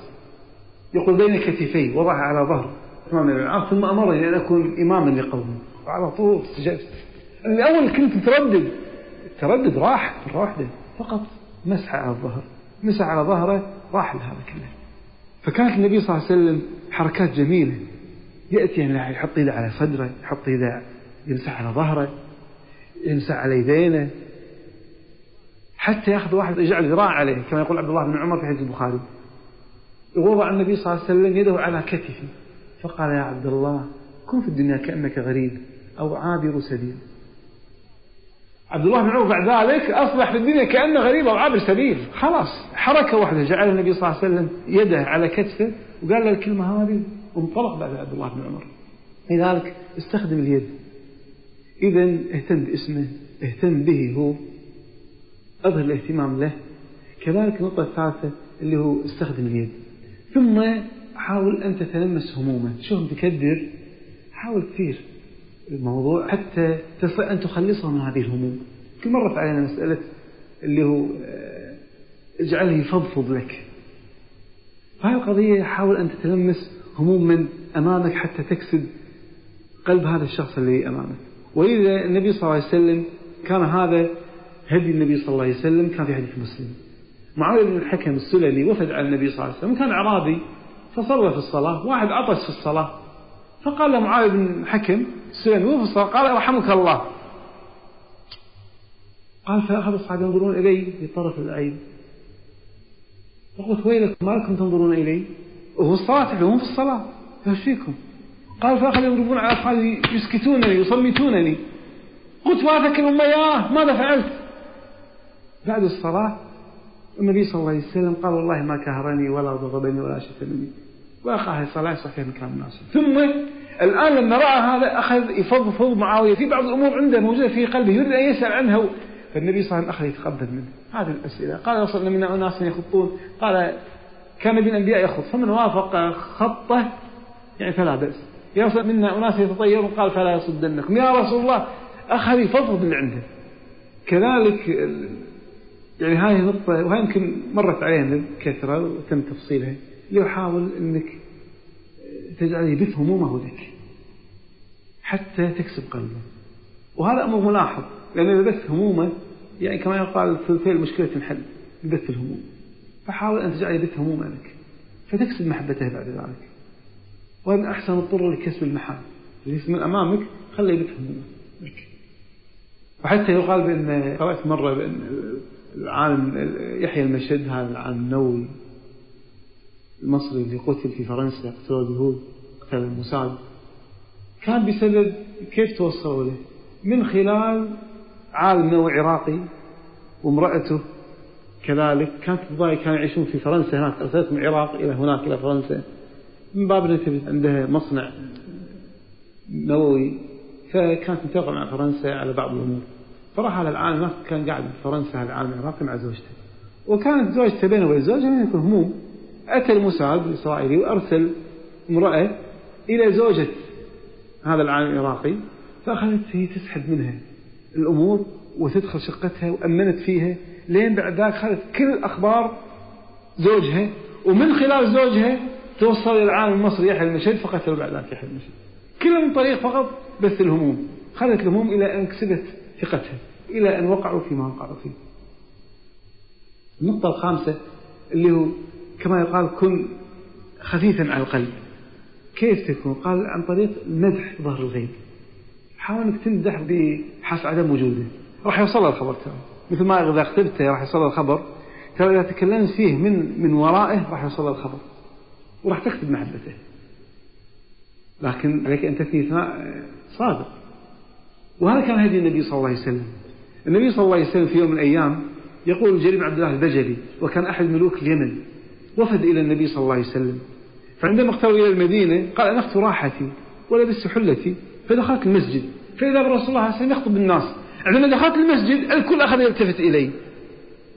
يقول بين كتفي وضعها على ظهر عثمان بن العاص ثم أمرني أن أكون إماما لقومي وعلى طول سجدت الأول كنت متردد. التردد راح مرة واحدة. فقط مسح على الظهر. مسح على ظهره راح لهذا كله. فكانت النبي صلى الله عليه وسلم حركات جميلة. يأتي يعني يحط يده على صدره يحط يده يمسح على ظهره يمسح على يدينه حتى ياخذ واحد يجعل ذراع عليه كما يقول عبد الله بن عمر في حديث البخاري. ووضع النبي صلى الله عليه وسلم يده على كتفي فقال يا عبد الله كن في الدنيا كأنك غريب أو عابر سبيل. عبد الله بن عمر بعد ذلك أصبح في الدنيا كأنه غريب أو عابر سبيل. خلاص حركة واحدة جعل النبي صلى الله عليه وسلم يده على كتفه وقال له الكلمة هذه وانطلق بعد عبد الله بن عمر. لذلك استخدم اليد. إذا اهتم باسمه اهتم به هو. أظهر الاهتمام له. كذلك النقطة الثالثة اللي هو استخدم اليد. ثم حاول أن تتلمس همومه. شوف تكدر. حاول كثير الموضوع حتى تستطيع أن تخلصه من هذه الهموم. كل مرة علينا مسألة اللي هو آه، اجعله يفضفض لك. هذه القضية حاول أن تتلمس هموم من أمامك حتى تكسب قلب هذا الشخص اللي أمامك. وإذا النبي صلى الله عليه وسلم كان هذا هدي النبي صلى الله عليه وسلم كان في حديث مسلم. معاوية بن الحكم السلمي وفد على النبي صلى الله عليه وسلم كان أعرابي فصلى في الصلاة واحد عطس في الصلاة. فقال له معاوية بن الحكم السلمي وفي الصلاة قال رحمك الله. قال فأخذ الصحابة ينظرون إلي في طرف العين. فقلت ويلكم ما لكم تنظرون إلي؟ وهو الصلاة هم في الصلاة. إيش فيكم؟ قال فأخذوا يضربون على أصحابي يسكتونني يصمتونني. قلت واثك الأمة ياه ماذا فعلت؟ بعد الصلاة النبي صلى الله عليه وسلم قال والله ما كهرني ولا ضربني ولا شتمني وأخاه الصلاة صحيح مكان الناس ثم الآن لما رأى هذا أخذ يفضفض معاوية في بعض الأمور عنده موجودة في قلبه يريد أن يسأل عنها فالنبي صلى الله عليه وسلم أخذ يتقبل منه. هذه الأسئلة. قال وصلنا منا أناس يخطون. قال كان نبي الأنبياء يخط فمن وافق خطه يعني فلا بأس. يصل منا أناس يتطيرون قال فلا يصدنكم. يا رسول الله أخذ يفضفض اللي عنده. كذلك يعني هاي نقطة وهي يمكن مرت علينا بكثرة وتم تفصيلها. يحاول أنك تجعل يبث همومه لك. حتى تكسب قلبه. وهذا أمر ملاحظ. لأن إذا بث همومه يعني كما يقال ثلثي المشكلة تنحل. ببث الهموم. فحاول أن تجعل يبث همومه لك. فتكسب محبته بعد ذلك. وهذا أحسن الطرق لكسب المحال. اللي من أمامك خليه يبث همومه لك. وحتى يقال بأن قرأت مرة بأن العالم يحيى المشد هذا العالم النووي المصري اللي قتل في فرنسا قتلوا اليهود قتل الموساد كان بسبب كيف توصلوا له؟ من خلال عالم نووي عراقي وامرأته. كذلك كانت الضاي كانوا يعيشون في فرنسا هناك أرسلت من العراق إلى هناك إلى فرنسا. من باب أنها عندها مصنع نووي فكانت متفقة مع فرنسا على بعض الأمور. فراح على العالم كان قاعد بفرنسا على العالم العراقي مع زوجته. وكانت زوجته بينه وبين زوجها يكون هموم. أتى الموساد الإسرائيلي وأرسل امرأة إلى زوجة هذا العالم العراقي فأخذت هي تسحب منها الأمور وتدخل شقتها وأمنت فيها. لين بعد ذاك أخذت كل أخبار زوجها ومن خلال زوجها توصل إلى العالم المصري يحيى المشهد فقتلوا بعد ذاك يحيى المشهد كل من طريق فقط بث الهموم. خلت الهموم إلى أن كسبت ثقتها إلى أن وقعوا فيما وقعوا فيه. النقطة الخامسة اللي هو كما يقال كن خفيفا على القلب. كيف تكون؟ قال عن طريق مدح ظهر الغيب. حاول إنك تمدح بحس عدم وجوده. راح يوصل الخبر ترى. مثل ما إذا اختبته راح يوصل الخبر. ترى إذا تكلمت فيه من من ورائه راح يوصل الخبر. وراح تكتب محبته. لكن عليك أن تثني ثناء صادق. وهذا كان هدي النبي صلى الله عليه وسلم. النبي صلى الله عليه وسلم في يوم من الأيام يقول جرير عبد الله البجلي وكان أحد ملوك اليمن وفد إلى النبي صلى الله عليه وسلم. فعندما اقتربوا إلى المدينة قال انخت راحتي ولبست حلتي؟ فدخلت المسجد. فإذا برسول الله صلى الله عليه وسلم يخطب الناس. عندما دخلت المسجد الكل أخذ يلتفت إلي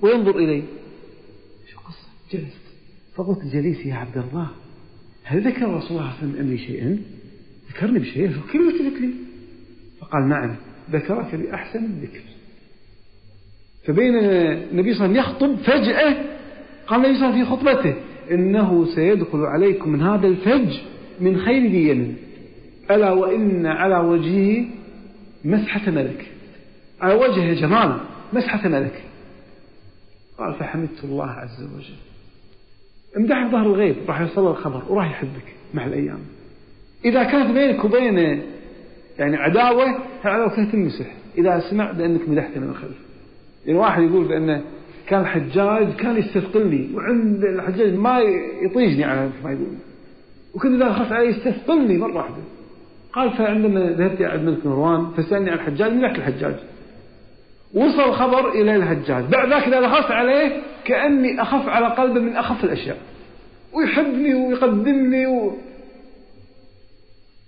وينظر إلي. شو قصة جلست. فقلت جليسي يا عبد الله هل ذكر رسول الله صلى الله عليه وسلم أمري شيئا؟ ذكرني بشيء. الكل يلتفت لي فقال نعم ذكرك بأحسن الذكر. فبين النبي صلى الله عليه وسلم يخطب فجأة قال النبي صلى الله عليه وسلم في خطبته إنه سيدخل عليكم من هذا الفج من خير يمن ألا وإن على وجهه مسحة ملك. على وجهه جمال مسحة ملك. قال فحمدت الله عز وجل. امدح ظهر الغيب راح يوصل الخبر وراح يحبك مع الأيام. إذا كانت بينك وبينه يعني عداوة العداوة كانت تنمسح إذا سمع بأنك مدحته من الخلف. يعني واحد يقول بأنه كان الحجاج كان يستثقلني وعند الحجاج ما يطيجني على ما يقول. وكنت إذا خف عليه يستثقلني مرة واحدة. قال فعندما ذهبت إلى ملك مروان فسألني عن الحجاج ذاك الحجاج. وصل الخبر إلى الحجاج. بعد ذاك إذا دخلت عليه كأني أخف على قلبه من أخف الأشياء. ويحبني ويقدمني و...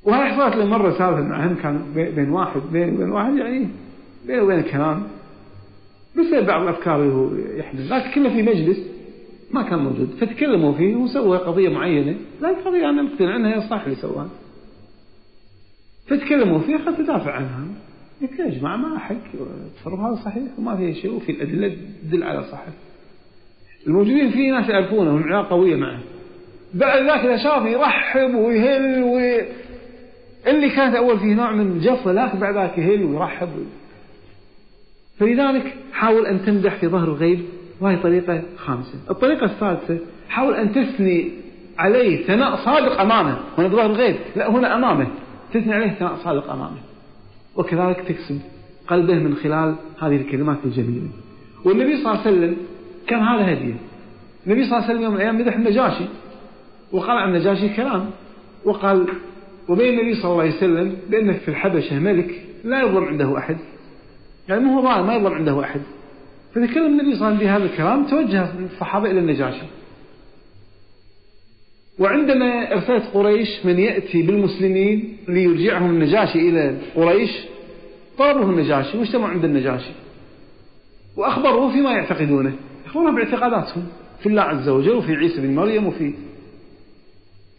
وهذا حصلت لي مرة سالفة معهم كان بين واحد بين وبين واحد يعني بينه وبين الكلام بس بعض الأفكار اللي هو يحمل لكن كنا في مجلس ما كان موجود. فتكلموا فيه وسووا قضية معينة. لا قضية أنا مقتنع أنها صح اللي سواها فتكلموا فيها خلت تدافع عنها. قلت يا جماعة ما حق التصرف هذا صحيح وما في شيء وفي الأدلة تدل على صحة. الموجودين فيه ناس يعرفونه وهم علاقة قوية معه. بعد ذاك إذا شاف يرحب ويهل. اللي كانت أول فيه نوع من الجفة لكن بعد ذاك يهل ويرحب. فلذلك حاول أن تمدح في ظهر الغيب وهي طريقة خامسة. الطريقة الثالثة حاول أن تثني عليه ثناء صادق أمامه. هنا بظهر الغيب لا هنا أمامه. تثني عليه ثناء صادق أمامه. وكذلك تكسب قلبه من خلال هذه الكلمات الجميلة. والنبي صلى الله عليه وسلم كان هذا هديه. النبي صلى الله عليه وسلم يوم من الأيام مدح النجاشي وقال عن النجاشي كلام. وقال وبين النبي صلى الله عليه وسلم بأن في الحبشة ملك لا يظلم عنده أحد. يعني مو هو ظالم ما يظلم عنده أحد. فتكلم النبي صلى الله عليه وسلم بهذا الكلام توجه الصحابة إلى النجاشي. وعندما ارسلت قريش من يأتي بالمسلمين ليرجعهم النجاشي إلى قريش طلبوه النجاشي واجتمعوا عند النجاشي. وأخبروه فيما يعتقدونه. أخبروه باعتقاداتهم في الله عز وجل وفي عيسى بن مريم وفي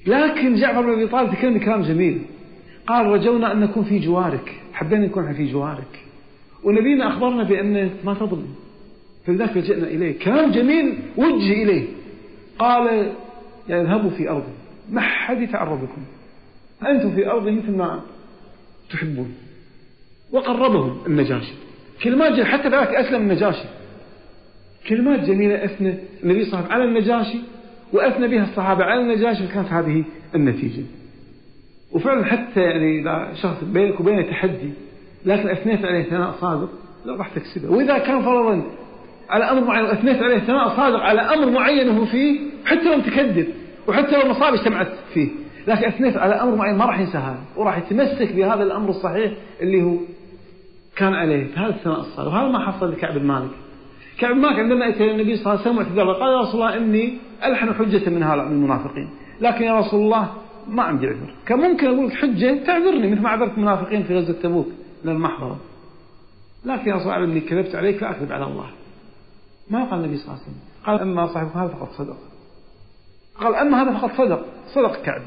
لكن جعفر بن أبي طالب تكلم كلام جميل. قال رجونا أن نكون في جوارك. حبينا نكون في جوارك. ونبينا أخبرنا بأن ما تظلم. فلذلك لجأنا إليه. كلام جميل. وجه إليه. قال يعني اذهبوا في أرضي ما حد يتعرض لكم. أنتم في أرضي مثل ما تحبون. وقربهم النجاشي. كلمات جميلة. حتى ذلك أسلم النجاشي. كلمات جميلة أثنى النبي صلى الله عليه وسلم على النجاشي. وأثنى بها الصحابة على النجاشي وكانت هذه النتيجة. وفعلا حتى يعني إذا شخص بينك وبينه تحدي لكن أثنيت عليه ثناء صادق لا راح تكسبه. وإذا كان فرضا على أمر معين وأثنيت عليه ثناء صادق على أمر معين هو فيه حتى لو تكذب وحتى لو مصاب اجتمعت فيه لكن أثنيت على أمر معين ما راح ينساها وراح يتمسك بهذا الأمر الصحيح اللي هو كان عليه. هذا الثناء الصادق. وهذا ما حصل لكعب بن مالك. كعب بن مالك عندما أتى النبي صلى الله عليه وسلم واعتذر قال يا رسول الله إني ألحن حجة من هؤلاء المنافقين. لكن يا رسول الله ما عندي عذر. كان ممكن أقول لك حجة تعذرني مثل ما عذرت المنافقين في غزوة تبوك للمحضرة لكن يا رسول الله إني كذبت عليك لا أكذب على الله. ما قال النبي صلى الله عليه وسلم. قال أما صاحبكم هذا فقد صدق. قال أما هذا فقد صدق. صدق كعب.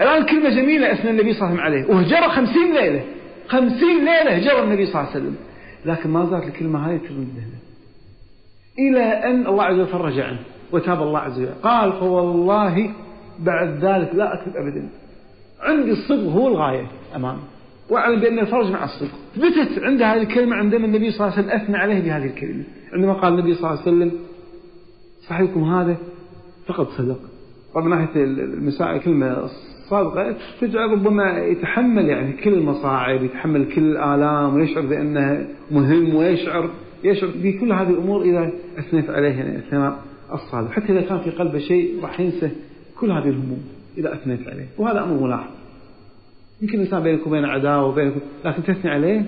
الآن كلمة جميلة أثنى النبي صلى الله عليه وسلم عليه. وهجر خمسين ليلة. خمسين ليلة هجر النبي صلى الله عليه وسلم. لكن ما زالت الكلمة هذه ترد. ذهنه إلى أن الله عز وجل فرج عنه وتاب الله عز وجل. قال فوالله بعد ذلك لا أكذب أبدا. عندي الصدق هو الغاية أمامي. وأعلم بأن الفرج مع الصدق. ثبتت عند هذه الكلمة عندما النبي صلى الله عليه وسلم أثنى عليه بهذه الكلمة. عندما قال النبي صلى الله عليه وسلم صاحبكم هذا؟ فقد صدق. طبعا ناحية المساء كلمة صادقة. تجعل ربما يتحمل يعني كل المصاعب يتحمل كل الآلام ويشعر بأنه مهم ويشعر يشعر بكل هذه الأمور إذا أثنيت عليه يعني الثناء الصادق. حتى إذا كان في قلبه شيء راح ينسى كل هذه الهموم إذا أثنيت عليه. وهذا أمر ملاحظ. يمكن الإنسان بينك وبين عداوة وبينك لكن تثني عليه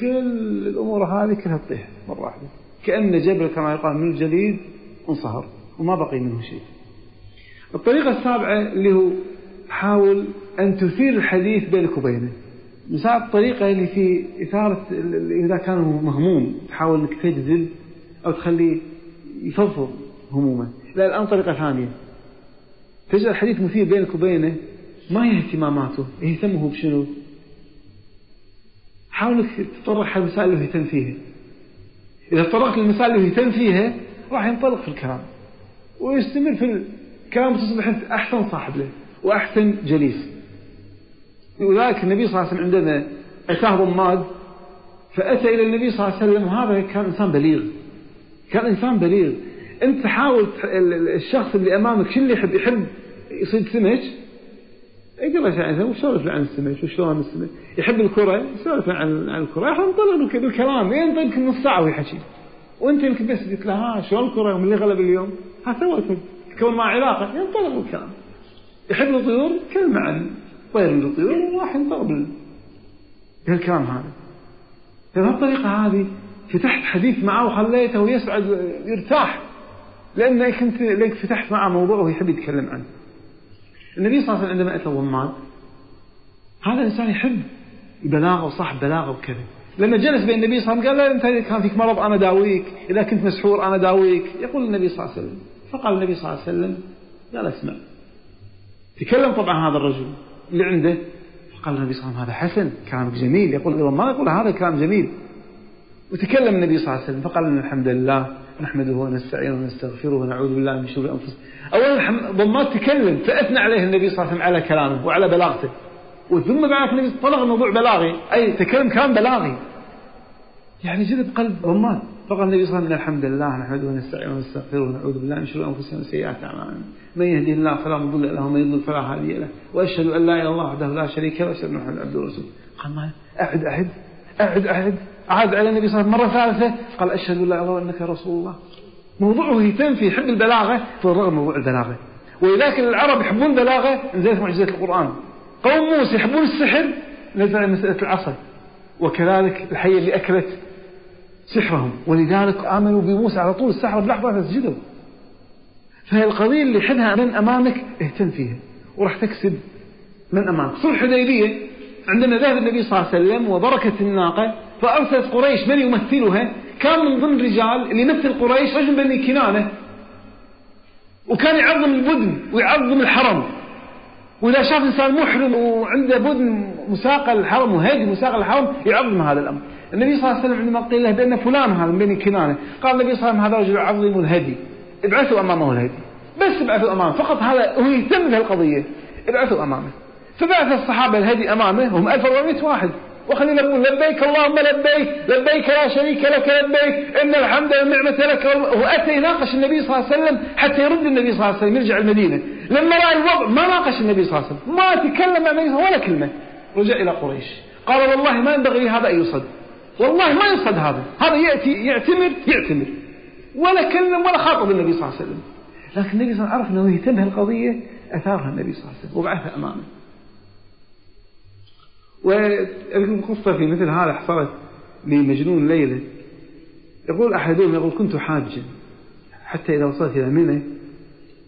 كل الأمور هذه كلها تطيح مرة واحدة. كأن جبل كما يقال من الجليد انصهر وما بقي منه شيء. الطريقة السابعة اللي هو حاول أن تثير الحديث بينك وبينه. مثال الطريقة اللي في إثارة إذا كان مهموم تحاول أنك تجذب أو تخليه يفضفض همومه. لا الآن طريقة ثانية. تجعل الحديث مثير بينك وبينه. ما هي اهتماماته؟ يهتمه بشنو؟ حاول إنك تطرح المسائل اللي يهتم فيها. إذا تطرقت للمسائل اللي يهتم فيها راح ينطلق في الكلام. ويستمر في الكلام تصبح أنت أحسن صاحب له وأحسن جليس. ولذلك النبي صلى الله عليه وسلم عندما أتاه ضماد فأتى إلى النبي صلى الله عليه وسلم وهذا كان إنسان بليغ. كان إنسان بليغ. أنت حاول الشخص اللي أمامك شو اللي يحب؟ يحب يصيد سمك؟ يقرأ يعني وسولف عن السمك؟ وشلون السمك؟ يحب الكرة؟ يسولف عن عن الكرة. ينطلق بالكلام. ينطلق يمكن نص ساعة ويحكي وأنت يمكن بس قلت له ها شلون الكرة ومن اللي غلب اليوم؟ ها سوى تكون مع علاقة. ينطلق بالكلام. يحب الطيور؟ كلمة عن طير من الطيور وراح ينطلق بهالكلام هذا. فبهالطريقة هذه فتحت حديث معه وخليته يسعد يرتاح لأنك كنت لك فتحت معه موضوع وهو يحب يتكلم عنه. النبي صلى الله عليه وسلم عندما أتى ضماد هذا الإنسان يحب البلاغة وصاحب بلاغة وكذا. لما جلس بين النبي صلى الله عليه وسلم قال له أنت كان فيك مرض أنا داويك إذا كنت مسحور أنا داويك. يقول النبي صلى الله عليه وسلم فقال النبي صلى الله عليه وسلم قال اسمع. تكلم طبعا هذا الرجل. اللي عنده فقال النبي صلى الله عليه وسلم هذا حسن كلامك جميل يقول ما يقول هذا كلام جميل وتكلم النبي صلى الله عليه وسلم فقال الحمد لله نحمده ونستعينه ونستغفره ونعوذ بالله من شرور أنفسنا. اولا ضمات تكلم فاثنى عليه النبي صلى الله عليه وسلم على كلامه وعلى بلاغته. وثم بعد النبي طلق الموضوع بلاغي أي تكلم كلام بلاغي. يعني جذب قلب ضمات فقال النبي صلى الله عليه وسلم الحمد لله نحمده ونستعينه ونستغفره ونعوذ بالله من شرور أنفسنا وسيئات أعمالنا. من يهدي الله فلا مضل له ومن يضلل فلا هادي له وأشهد أن لا إله إلا الله وحده لا شريك له وأشهد أن محمدا عبده ورسوله. قال ما أعد اعد أعد اعد عاد على النبي صلى الله عليه وسلم مرة ثالثة قال أشهد أن لا إله إلا الله وأنك رسول الله. موضوعه يهتم في حب البلاغة بالرغم موضوع البلاغة. ولذلك العرب يحبون البلاغة نزلت معجزة القرآن. قوم موسى يحبون السحر نزل مسألة العصا وكذلك الحية اللي أكلت سحرهم. ولذلك آمنوا بموسى على طول السحرة بلحظة فسجدوا فهي القضية اللي يحبها من أمامك اهتم فيها وراح تكسب من أمامك. صلح حديبية عندما ذهب النبي صلى الله عليه وسلم وبركة الناقة فأرسلت قريش من يمثلها؟ كان من ضمن الرجال اللي يمثل قريش رجل بني كنانة. وكان يعظم البدن ويعظم الحرم. وإذا شاف إنسان محرم وعنده بدن مساقة الحرم وهدي مساقة الحرم يعظم هذا الأمر. النبي صلى الله عليه وسلم عندما قيل له بأن فلان هذا من بني كنانة قال النبي صلى الله عليه وسلم هذا رجل عظيم الهدي ابعثوا أمامه الهدي بس ابعثوا أمامه فقط هذا هو يهتم بهالقضية ابعثوا أمامه. فبعث الصحابة الهدي أمامه هم 1400 واحد. وخلينا نقول لبيك اللهم لبيك لبيك لا شريك لك لبيك إن الحمد والنعمة لك. وأتى يناقش النبي صلى الله عليه وسلم حتى يرد النبي صلى الله عليه وسلم يرجع المدينة. لما رأى الوضع ما ناقش النبي صلى الله عليه وسلم ما تكلم مع النبي ولا كلمة. رجع إلى قريش. قال والله ما ينبغي هذا أن يصد. والله ما يصد هذا. هذا يأتي يعتمر يعتمر. ولا كلم ولا خاطب النبي صلى الله عليه وسلم. لكن النبي صلى الله عليه وسلم عرف أنه يهتم بهالقضية أثارها النبي صلى الله عليه وسلم وبعثها أمامه. والقصة في مثل هذا حصلت لمجنون ليلة. يقول أحدهم يقول كنت حاجا حتى إذا وصلت إلى منى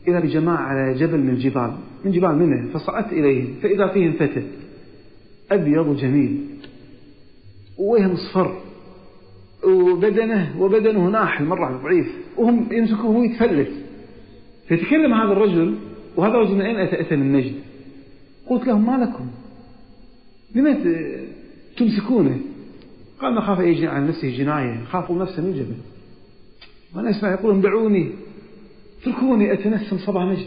إذا بجماعة على جبل من الجبال من جبال منى فصعدت إليهم فإذا فيهم فتى. أبيض جميل. ووجه مصفر. وبدنه وبدنه ناحل مرة ضعيف. وهم يمسكوه وهو يتفلت فيتكلم هذا الرجل وهذا الرجل من أين أتى؟ أتى من نجد؟ قلت لهم ما لكم؟ لما تمسكونه؟ قال ما خاف يجني على نفسه جناية خافوا نفسه من الجبل وأنا أسمع يقولون دعوني اتركوني أتنسم صبا نجد.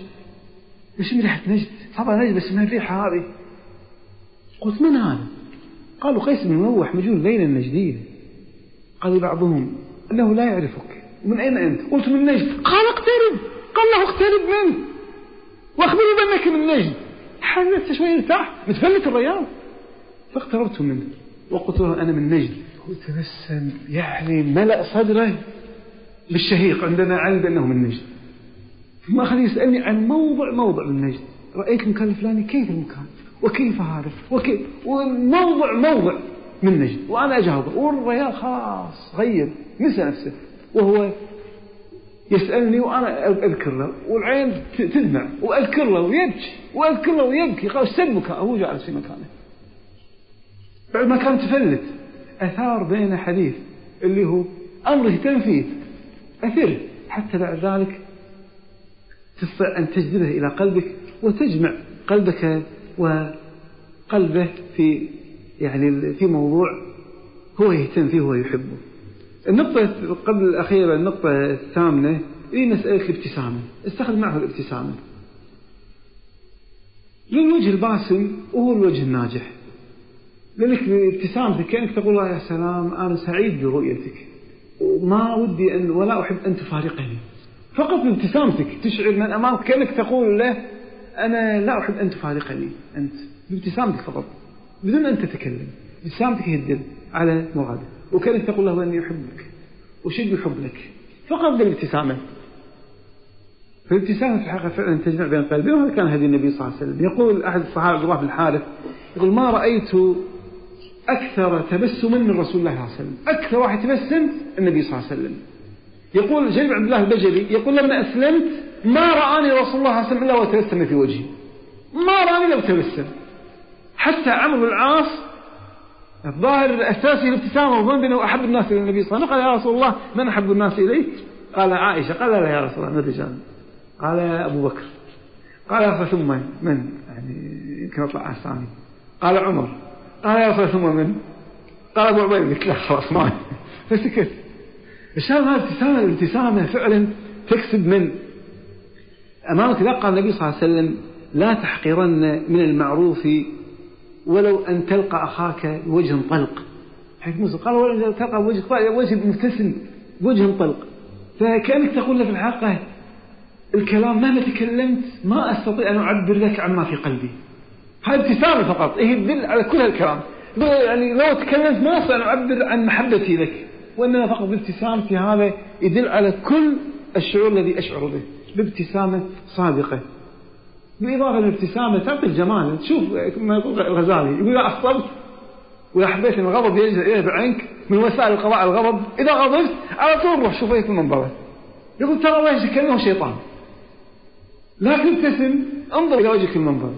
مش من ريحة نجد؟ صبا نجد بس ما الريحة هذه قلت من هذا؟ قالوا قيس بن منوح مجهول بين النجدية قال بعضهم أنه لا يعرفك. من أين أنت؟ قلت من نجد. قال اقترب. قال له اقترب منه واخبره بأنك من نجد. حدثت شوي ارتاح متفلت الرياض. فاقتربت منه. وقلت له أنا من نجد. وتبسم يعني ملأ صدره بالشهيق عندنا علم بأنه من نجد. ثم أخذ يسألني عن موضع موضع من نجد رأيت المكان الفلاني. كيف المكان؟ وكيف هذا؟ وكيف؟ وموضع موضع من نجد. وأنا أجاوبه. والريال خلاص غير نسى نفسه. وهو يسألني وأنا أذكر له والعين تدمع. وأذكر له ويبكي وأذكر له ويبكي قال اشتد بكاء هو جالس في مكانه. بعد ما كان تفلت أثار بين حديث اللي هو أمر اهتم فيه أثر. حتى بعد ذلك تستطيع أن تجذبه إلى قلبك وتجمع قلبك وقلبه في يعني في موضوع هو يهتم فيه ويحبه النقطة قبل الأخيرة النقطة الثامنة هي مسألة الابتسامة؟ استخدم معه الابتسامة. للوجه الباسم وهو الوجه الناجح. لأنك بابتسامتك كأنك تقول الله يا سلام أنا سعيد برؤيتك. وما ودي أن ولا أحب أن تفارقني. فقط بابتسامتك تشعر من أمامك كأنك تقول له أنا لا أحب أن تفارقني أنت بابتسامتك فقط بدون أن تتكلم ابتسامتك يدل على مراده وكأنك تقول له أني أحبك وشد الحب لك؟ فقط بالابتسامة. فالابتسامة في الحقيقة فعلا تجمع بين القلبين وهذا كان هدي النبي صلى الله عليه وسلم. يقول أحد الصحابة عبد الله بن الحارث يقول ما رأيت أكثر تبسما من رسول الله صلى الله عليه وسلم. أكثر واحد تبسم النبي صلى الله عليه وسلم. يقول جرير عبد الله البجلي يقول لما أسلمت ما رآني رسول الله صلى الله عليه وسلم إلا وتبسم في وجهي. ما رآني لو تبسم حتى عمرو بن العاص الظاهر الأساسي الابتسامة وظن بأنه أحب الناس إلى النبي صلى الله عليه وسلم. قال يا رسول الله من أحب الناس إليك؟ قال عائشة. قال لا يا رسول الله الرجال قال يا أبو بكر. قال ثم من؟ يعني يمكن أطلع أسامي قال عمر. قال يا رسول ثم من؟ قال أبو عبيد. قلت لا خلاص ما فسكت. الشام هذه ابتسامة الابتسامة فعلا تكسب من أمامك لا النبي صلى الله عليه وسلم لا تحقرن من المعروف ولو أن تلقى أخاك بوجه طلق. حيث موسى قال ولو تلقى بوجه وجه مبتسم بوجه طلق. فكأنك تقول له في الحلقة الكلام مهما تكلمت ما أستطيع أن أعبر لك عما في قلبي. هاي ابتسامة فقط هي تدل على كل هالكلام. يعني لو تكلمت ما أستطيع أن أعبر عن محبتي لك وإنما فقط بابتسامتي هذا يدل على كل الشعور الذي أشعر به. بابتسامة صادقة. بالإضافة للابتسامة تعطي الجمال؟ تشوف ما يقول الغزالي يقول إذا عصبت وإذا حبيت أن الغضب يذهب عنك من وسائل القضاء الغضب. إذا غضبت على طول روح شوف هيك منظره. يقول ترى الله كأنه شيطان. لكن ابتسم انظر إلى وجهك المنظر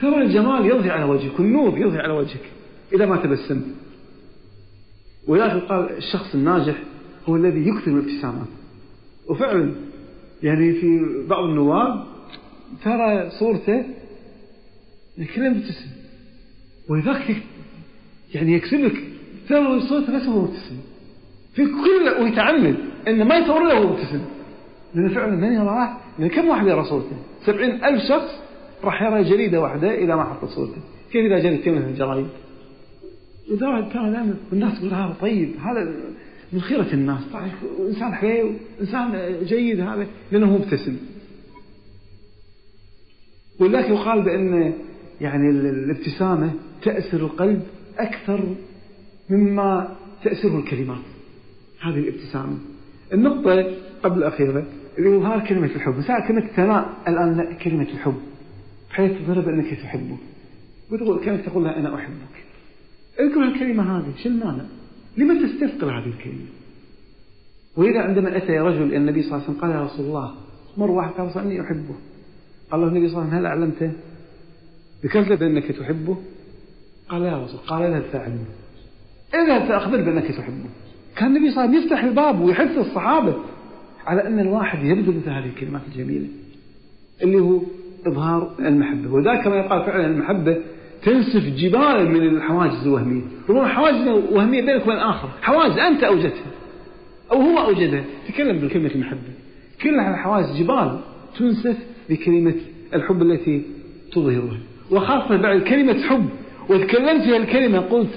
ترى الجمال يظهر على وجهك والنور يظهر على وجهك إذا ما تبسمت ولذلك قال الشخص الناجح هو الذي يكثر من الابتسامات وفعلا يعني في بعض النواب ترى صورته كله مبتسم ولذلك يعني يكسبك. ترى صوته بس وهو مبتسم. في كل ويتعمد انه ما يصور له وهو مبتسم. لأنه فعلا من يراه من كم واحد يرى صوته؟ سبعين ألف شخص راح يرى جريدة واحدة إذا ما حط صوته كيف إذا كلمة في الجرايد وذا كان دائما والناس تقول هذا طيب هذا من خيرة الناس. طيب إنسان حليو إنسان جيد هذا لأنه مبتسم. ولذلك يقال بأن يعني الابتسامة تأسر القلب أكثر مما تأسره الكلمات. هذه الابتسامة. النقطة قبل الأخيرة اللي هذا كلمة الحب. مثلا كلمة ثناء. الآن كلمة الحب. بحيث تظهر بأنك تحبه. وتقول كانك تقول لها أنا أحبك. اذكر الكلمة هذه. شو المانع لما تستثقل هذه الكلمة؟ وإذا عندما أتى رجل إلى النبي صلى الله عليه وسلم قال يا رسول الله مر واحد قال إني أحبه. قال له النبي صلى الله عليه وسلم هل أعلمته؟ ذكرت بأنك تحبه؟ قال يا رسول قال اذهب فأعلمه اذهب فأخبر بأنك تحبه. كان النبي صلى الله عليه وسلم يفتح الباب ويحث الصحابة على أن الواحد يبذل مثل هذه الكلمات الجميلة اللي هو إظهار المحبة. وذلك كما يقال فعلا المحبة تنسف جبال من الحواجز الوهمية. ربما حواجز وهمية بينك وبين الآخر. حواجز أنت أوجدتها. أو هو أوجدها. تكلم بكلمة المحبة. كلها الحواجز جبال تنسف بكلمة الحب التي تظهرها. وخاصة بعد كلمة حب. وتكلمت في الكلمة قلت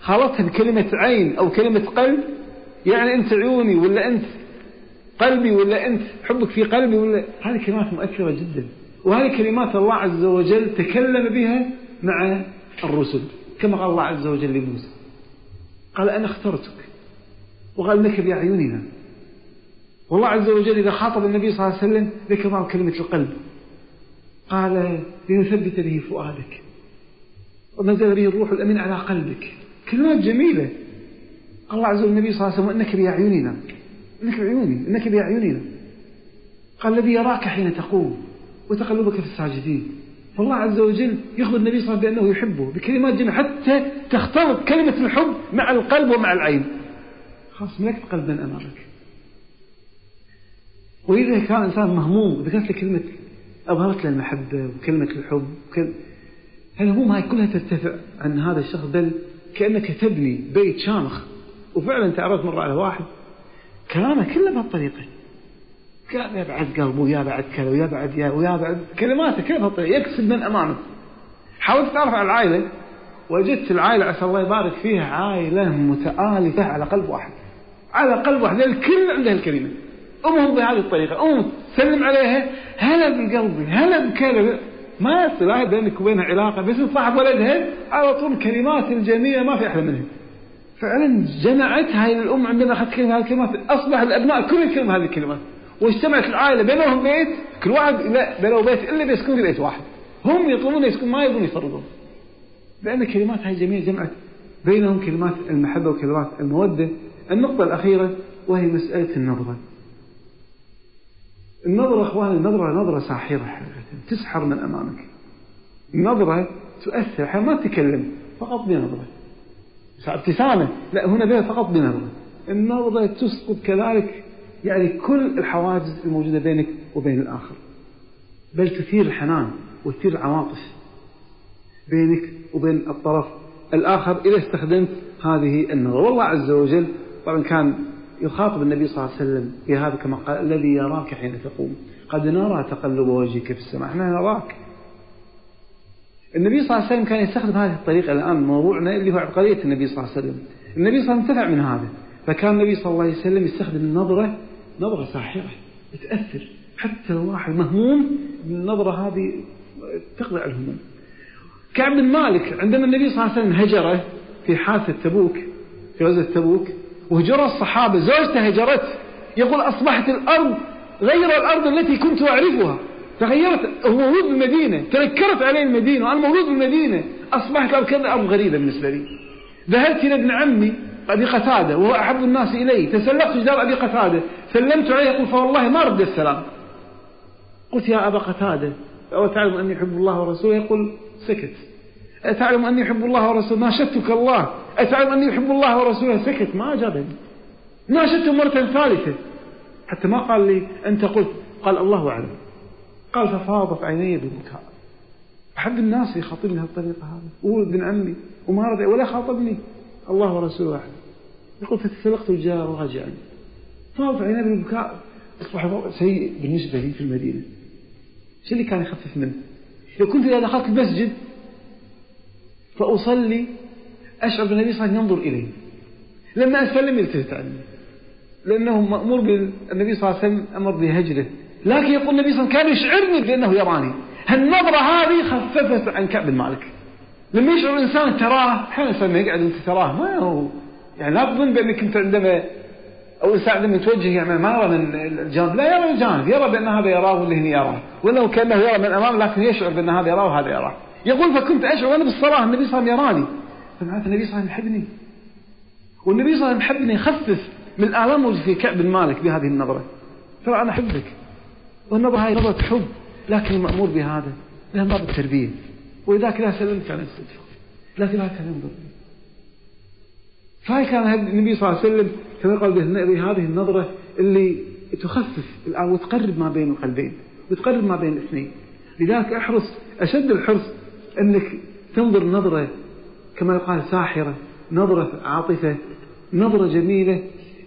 خلطها بكلمة عين أو كلمة قلب. يعني أنت عيوني ولا أنت قلبي ولا أنت حبك في قلبي ولا. هذه كلمات مؤثرة جدا. وهذه كلمات الله عز وجل تكلم بها مع الرسل كما قال الله عز وجل لموسى. قال أنا اخترتك. وقال إنك بأعيننا. والله عز وجل إذا خاطب النبي صلى الله عليه وسلم ذكر كلمة القلب. قال لنثبت به فؤادك. ونزل به الروح الأمين على قلبك. كلمات جميلة. الله عز وجل النبي صلى الله عليه وسلم إنك بأعيننا. إنك بعيوني إنك بأعيننا. قال الذي يراك حين تقوم. وتقلبك في الساجدين. فالله عز وجل يخبر النبي صلى الله عليه وسلم بأنه يحبه بكلمات جميلة حتى تختلط كلمة الحب مع القلب ومع العين. خلاص ملكت قلبا أمامك. وإذا كان إنسان مهموم ذكرت له كلمة أظهرت له المحبة وكلمة الحب وكل... الهموم هاي كلها ترتفع عن هذا الشخص بل كأنك تبني بيت شامخ. وفعلا تعرضت مرة على واحد كلامه كله بهالطريقة. قال يا بعد قلبه ويا بعد كذا ويا بعد يا ويا بعد كلماته بهالطريقة يكسب من أمامك حاولت تعرف على العائلة؟ وجدت العائلة عسى الله يبارك فيها عائلة متآلفة على قلب واحد. على قلب واحد الكل عنده الكلمة. أمهم بهذه الطريقة. أم تسلم عليها هلا بقلبي هلا بكذا ما يصير بينك وبينها علاقة بس صاحب ولدها على طول كلمات الجميلة ما في أحلى منها. فعلا جمعت هاي الأم عندما أخذت كلمة هذه الكلمات أصبح الأبناء كل كلمة هذه الكلمات. واجتمعت العائلة بينهم بيت كل واحد لا بينه بيت إلا بيسكن في بيت واحد. هم يطلبون يسكن ما يبون يفرقون لأن الكلمات هاي جميلة جمعت بينهم كلمات المحبة وكلمات المودة. النقطة الأخيرة وهي مسألة النظرة. النظرة أخواني النظرة نظرة ساحرة حقيقة تسحر من أمامك. النظرة تؤثر ما تتكلم فقط بنظرة. ابتسامة. لا هنا بها فقط بنظرة. النظرة تسقط كذلك يعني كل الحواجز الموجودة بينك وبين الآخر. بل تثير الحنان وتثير العواطف بينك وبين الطرف الآخر إذا استخدمت هذه النظرة والله عز وجل طبعا كان يخاطب النبي صلى الله عليه وسلم في هذا كما قال الذي يراك حين تقوم. قد نرى تقلب وجهك في السماء. إحنا نراك. النبي صلى الله عليه وسلم كان يستخدم هذه الطريقة الآن موضوعنا اللي هو عبقرية النبي صلى الله عليه وسلم. النبي صلى الله عليه وسلم انتفع من هذا. فكان النبي صلى الله عليه وسلم يستخدم النظرة نظرة ساحرة تأثر. حتى لو واحد مهموم النظرة هذه تقضي على الهموم. كعب بن مالك عندما النبي صلى الله عليه وسلم هجره في حادثة تبوك في غزوة تبوك وهجر الصحابة زوجته هجرته يقول أصبحت الأرض غير الأرض التي كنت أعرفها. تغيرت هو مولود بالمدينة تنكرت عليه المدينة وأنا مولود بالمدينة أصبحت الأرض كذا أرض غريبة بالنسبة لي. ذهبت إلى ابن عمي أبي قتادة وهو أحب الناس إلي تسلقت جدار أبي قتادة. سلمت عليه يقول فوالله ما رد السلام. قلت يا أبا قتادة أو تعلم أني أحب الله ورسوله؟ يقول سكت. أتعلم أني أحب الله ورسوله؟ ناشدتك الله. أتعلم أني أحب الله ورسوله؟ سكت ما أجابني. ناشدته مرة ثالثة. حتى ما قال لي أنت قلت قال الله أعلم. قال ففاضت عيني بالبكاء أحب الناس يخاطبني بهالطريقة هذه. هو ابن عمي وما رضي ولا خاطبني. الله ورسوله أعلم. يقول فتسلقت الجار راجعا طاف عيني بالبكاء أصبح سيء بالنسبة لي في المدينة. شو اللي كان يخفف منه؟ لو كنت إذا دخلت المسجد فأصلي أشعر بالنبي صلى الله عليه وسلم ينظر إلي. لما أسلم يلتفت عني لأنه مأمور بالنبي صلى الله عليه وسلم أمر بهجرة. لكن يقول النبي صلى الله عليه وسلم كان يشعرني بأنه يراني. هالنظرة هذه خففت عن كعب مالك لما يشعر الإنسان تراه أحيانا يقعد أنت تراه. ما هو يعني لا تظن بأنك أنت عندما أو الإنسان عندما يتوجه يعني ما يرى من الجانب لا يرى الجانب يرى بأن هذا يراه واللي هنا يراه وأنه كأنه يرى من أمام لكن يشعر بأن هذا يراه وهذا يراه. يقول فكنت أشعر وأنا بالصلاة النبي صلى الله عليه وسلم يراني. فمعناته النبي صلى الله عليه وسلم يحبني. والنبي صلى الله عليه وسلم يحبني يخفف من الآلام اللي في كعب بن مالك بهذه النظرة. ترى أنا أحبك. والنظرة هاي نظرة حب لكن المأمور بهذا لها باب التربية. ولذلك لا سلمت كان يستدفق لكن لا ينظر فهي كان النبي صلى الله عليه وسلم كما قال بهذه النظرة اللي تخفف الآن وتقرب ما بين القلبين وتقرب ما بين الاثنين. لذلك أحرص أشد الحرص أنك تنظر نظرة كما يقال ساحرة نظرة عاطفة نظرة جميلة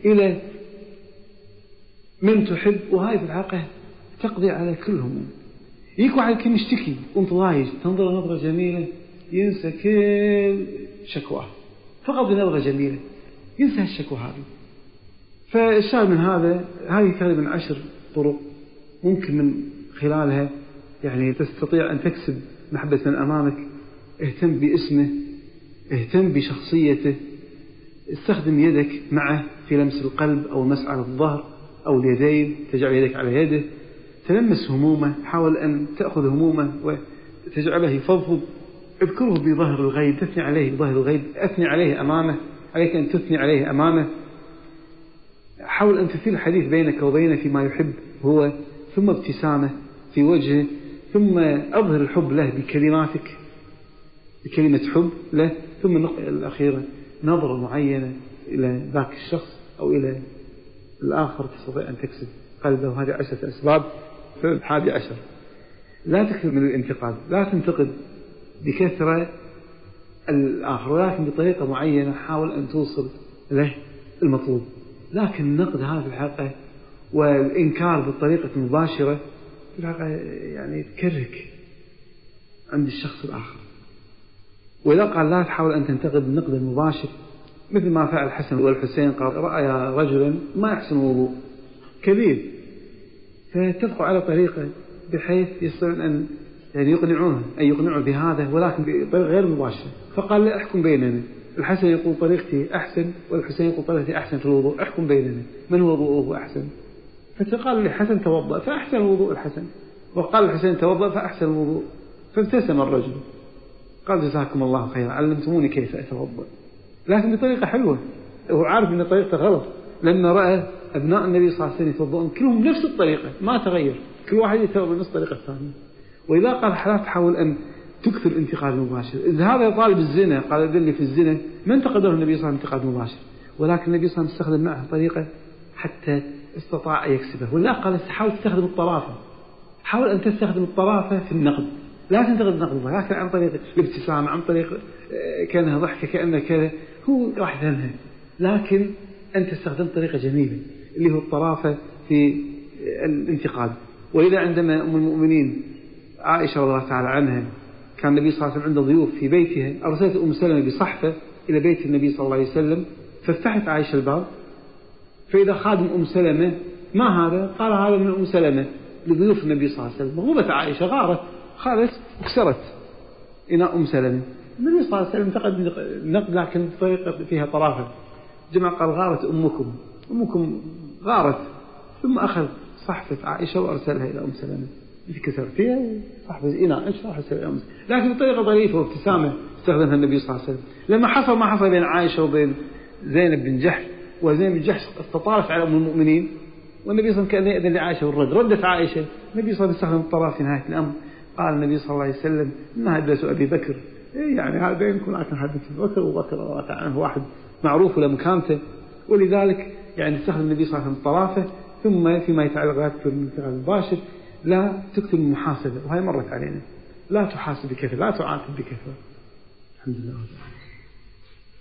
إلى من تحب. وهاي في تقضي على كل هموم. يجيك واحد يمكن يشتكي وانت ضايج تنظر نظرة جميلة ينسى كل شكواه. فقط بنظرة جميلة. ينسى الشكوى هذه. فالشاهد من هذا هذه تقريبا عشر طرق ممكن من خلالها يعني تستطيع أن تكسب محبة من أمامك. اهتم باسمه اهتم بشخصيته استخدم يدك معه في لمس القلب أو المس على الظهر أو اليدين تجعل يدك على يده تلمس همومه حاول أن تأخذ همومه وتجعله يفضفض. اذكره بظهر الغيب تثني عليه بظهر الغيب أثني عليه أمامه عليك أن تثني عليه أمامه. حاول أن تثير الحديث بينك وبينه فيما يحب هو ثم ابتسامة في وجهه ثم أظهر الحب له بكلماتك بكلمة حب له ثم النقطة الأخيرة نظرة معينة إلى ذاك الشخص أو إلى الآخر تستطيع أن تكسب قلبه. هذه عشرة أسباب في الحادي عشر لا تكثر من الانتقاد لا تنتقد. بكثرة الآخر ولكن بطريقة معينة حاول أن توصل له المطلوب. لكن النقد هذا في الحقيقة والإنكار بالطريقة المباشرة في الحقيقة يعني تكرك عند الشخص الآخر. وإذا قال لا تحاول أن تنتقد النقد المباشر مثل ما فعل الحسن والحسين قال رأى رجلا ما يحسن الوضوء كبير. فتدخل على طريقة بحيث يستطيعون أن يعني يقنعوه أن يقنعوا بهذا ولكن بطريقة غير مباشرة. فقال لا احكم بيننا. الحسن يقول طريقتي أحسن والحسين يقول طريقتي أحسن في الوضوء. احكم بيننا. من وضوءه أحسن؟ فقال للحسن توضأ فأحسن الوضوء الحسن. وقال الحسين توضأ فأحسن الوضوء. فابتسم الرجل. قال جزاكم الله خيرا. علمتموني كيف أتوضأ. لكن بطريقة حلوة. هو عارف أن طريقته غلط. لما رأى أبناء النبي صلى الله عليه وسلم يتوضؤون كلهم نفس الطريقة ما تغير. كل واحد يتوضأ بنفس الطريقة الثانية. وإذا قال لا تحاول أن تكثر الانتقاد المباشر. إذا هذا طالب الزنا قال أذن في الزنا ما انتقده النبي صلى الله عليه وسلم انتقاد مباشر؟ ولكن النبي صلى الله عليه وسلم استخدم معه طريقة حتى استطاع أن يكسبه. ولا قال حاول تستخدم الطرافة حاول أن تستخدم الطرافة في النقد. لا تنتقد النقد لكن عن طريق الابتسامة عن طريق آه، كأنها ضحكة كأنها كذا هو راح يفهمها. لكن أنت استخدمت طريقة جميلة اللي هو الطرافة في الانتقاد. وإذا عندما أم المؤمنين عائشة رضي الله تعالى عنها كان النبي صلى الله عليه وسلم عنده ضيوف في بيتها أرسلت أم سلمة بصحفة إلى بيت النبي صلى الله عليه وسلم ففتحت عائشة الباب فإذا خادم أم سلمة ما هذا؟ قال هذا من أم سلمة. لضيوف النبي صلى الله عليه وسلم غضبت عائشة غارت. خالت وكسرت إناء أم سلمة. النبي صلى الله عليه وسلم انتقد النقد لكن بطريقة فيها طرافة. جمع قال غارت أمكم. أمكم غارت ثم أخذ صحفة عائشة وأرسلها إلى أم سلمة. كسر فيها صحفة إناء إيش راح يسوي أم لكن بطريقة ظريفة وابتسامة استخدمها النبي صلى الله عليه وسلم. لما حصل ما حصل بين عائشة وبين زينب بن جحش وزينب بن جحش تطارف على أم المؤمنين والنبي صلى الله عليه وسلم كان يأذن لعائشة والرد. ردت عائشة النبي صلى الله عليه وسلم استخدم الطراف في نهاية الأمر. قال النبي صلى الله عليه وسلم إنها أدرس أبي بكر. إيه يعني هذا يكون لكن حدث بكر وبكر الله عنه واحد معروف ولا مكانته. ولذلك يعني استخدم النبي صلى الله عليه وسلم الطرافة ثم فيما يتعلق من المباشر لا من المحاسبة. وهي مرت علينا. لا تحاسب بكثرة لا تعاتب بكثرة الحمد لله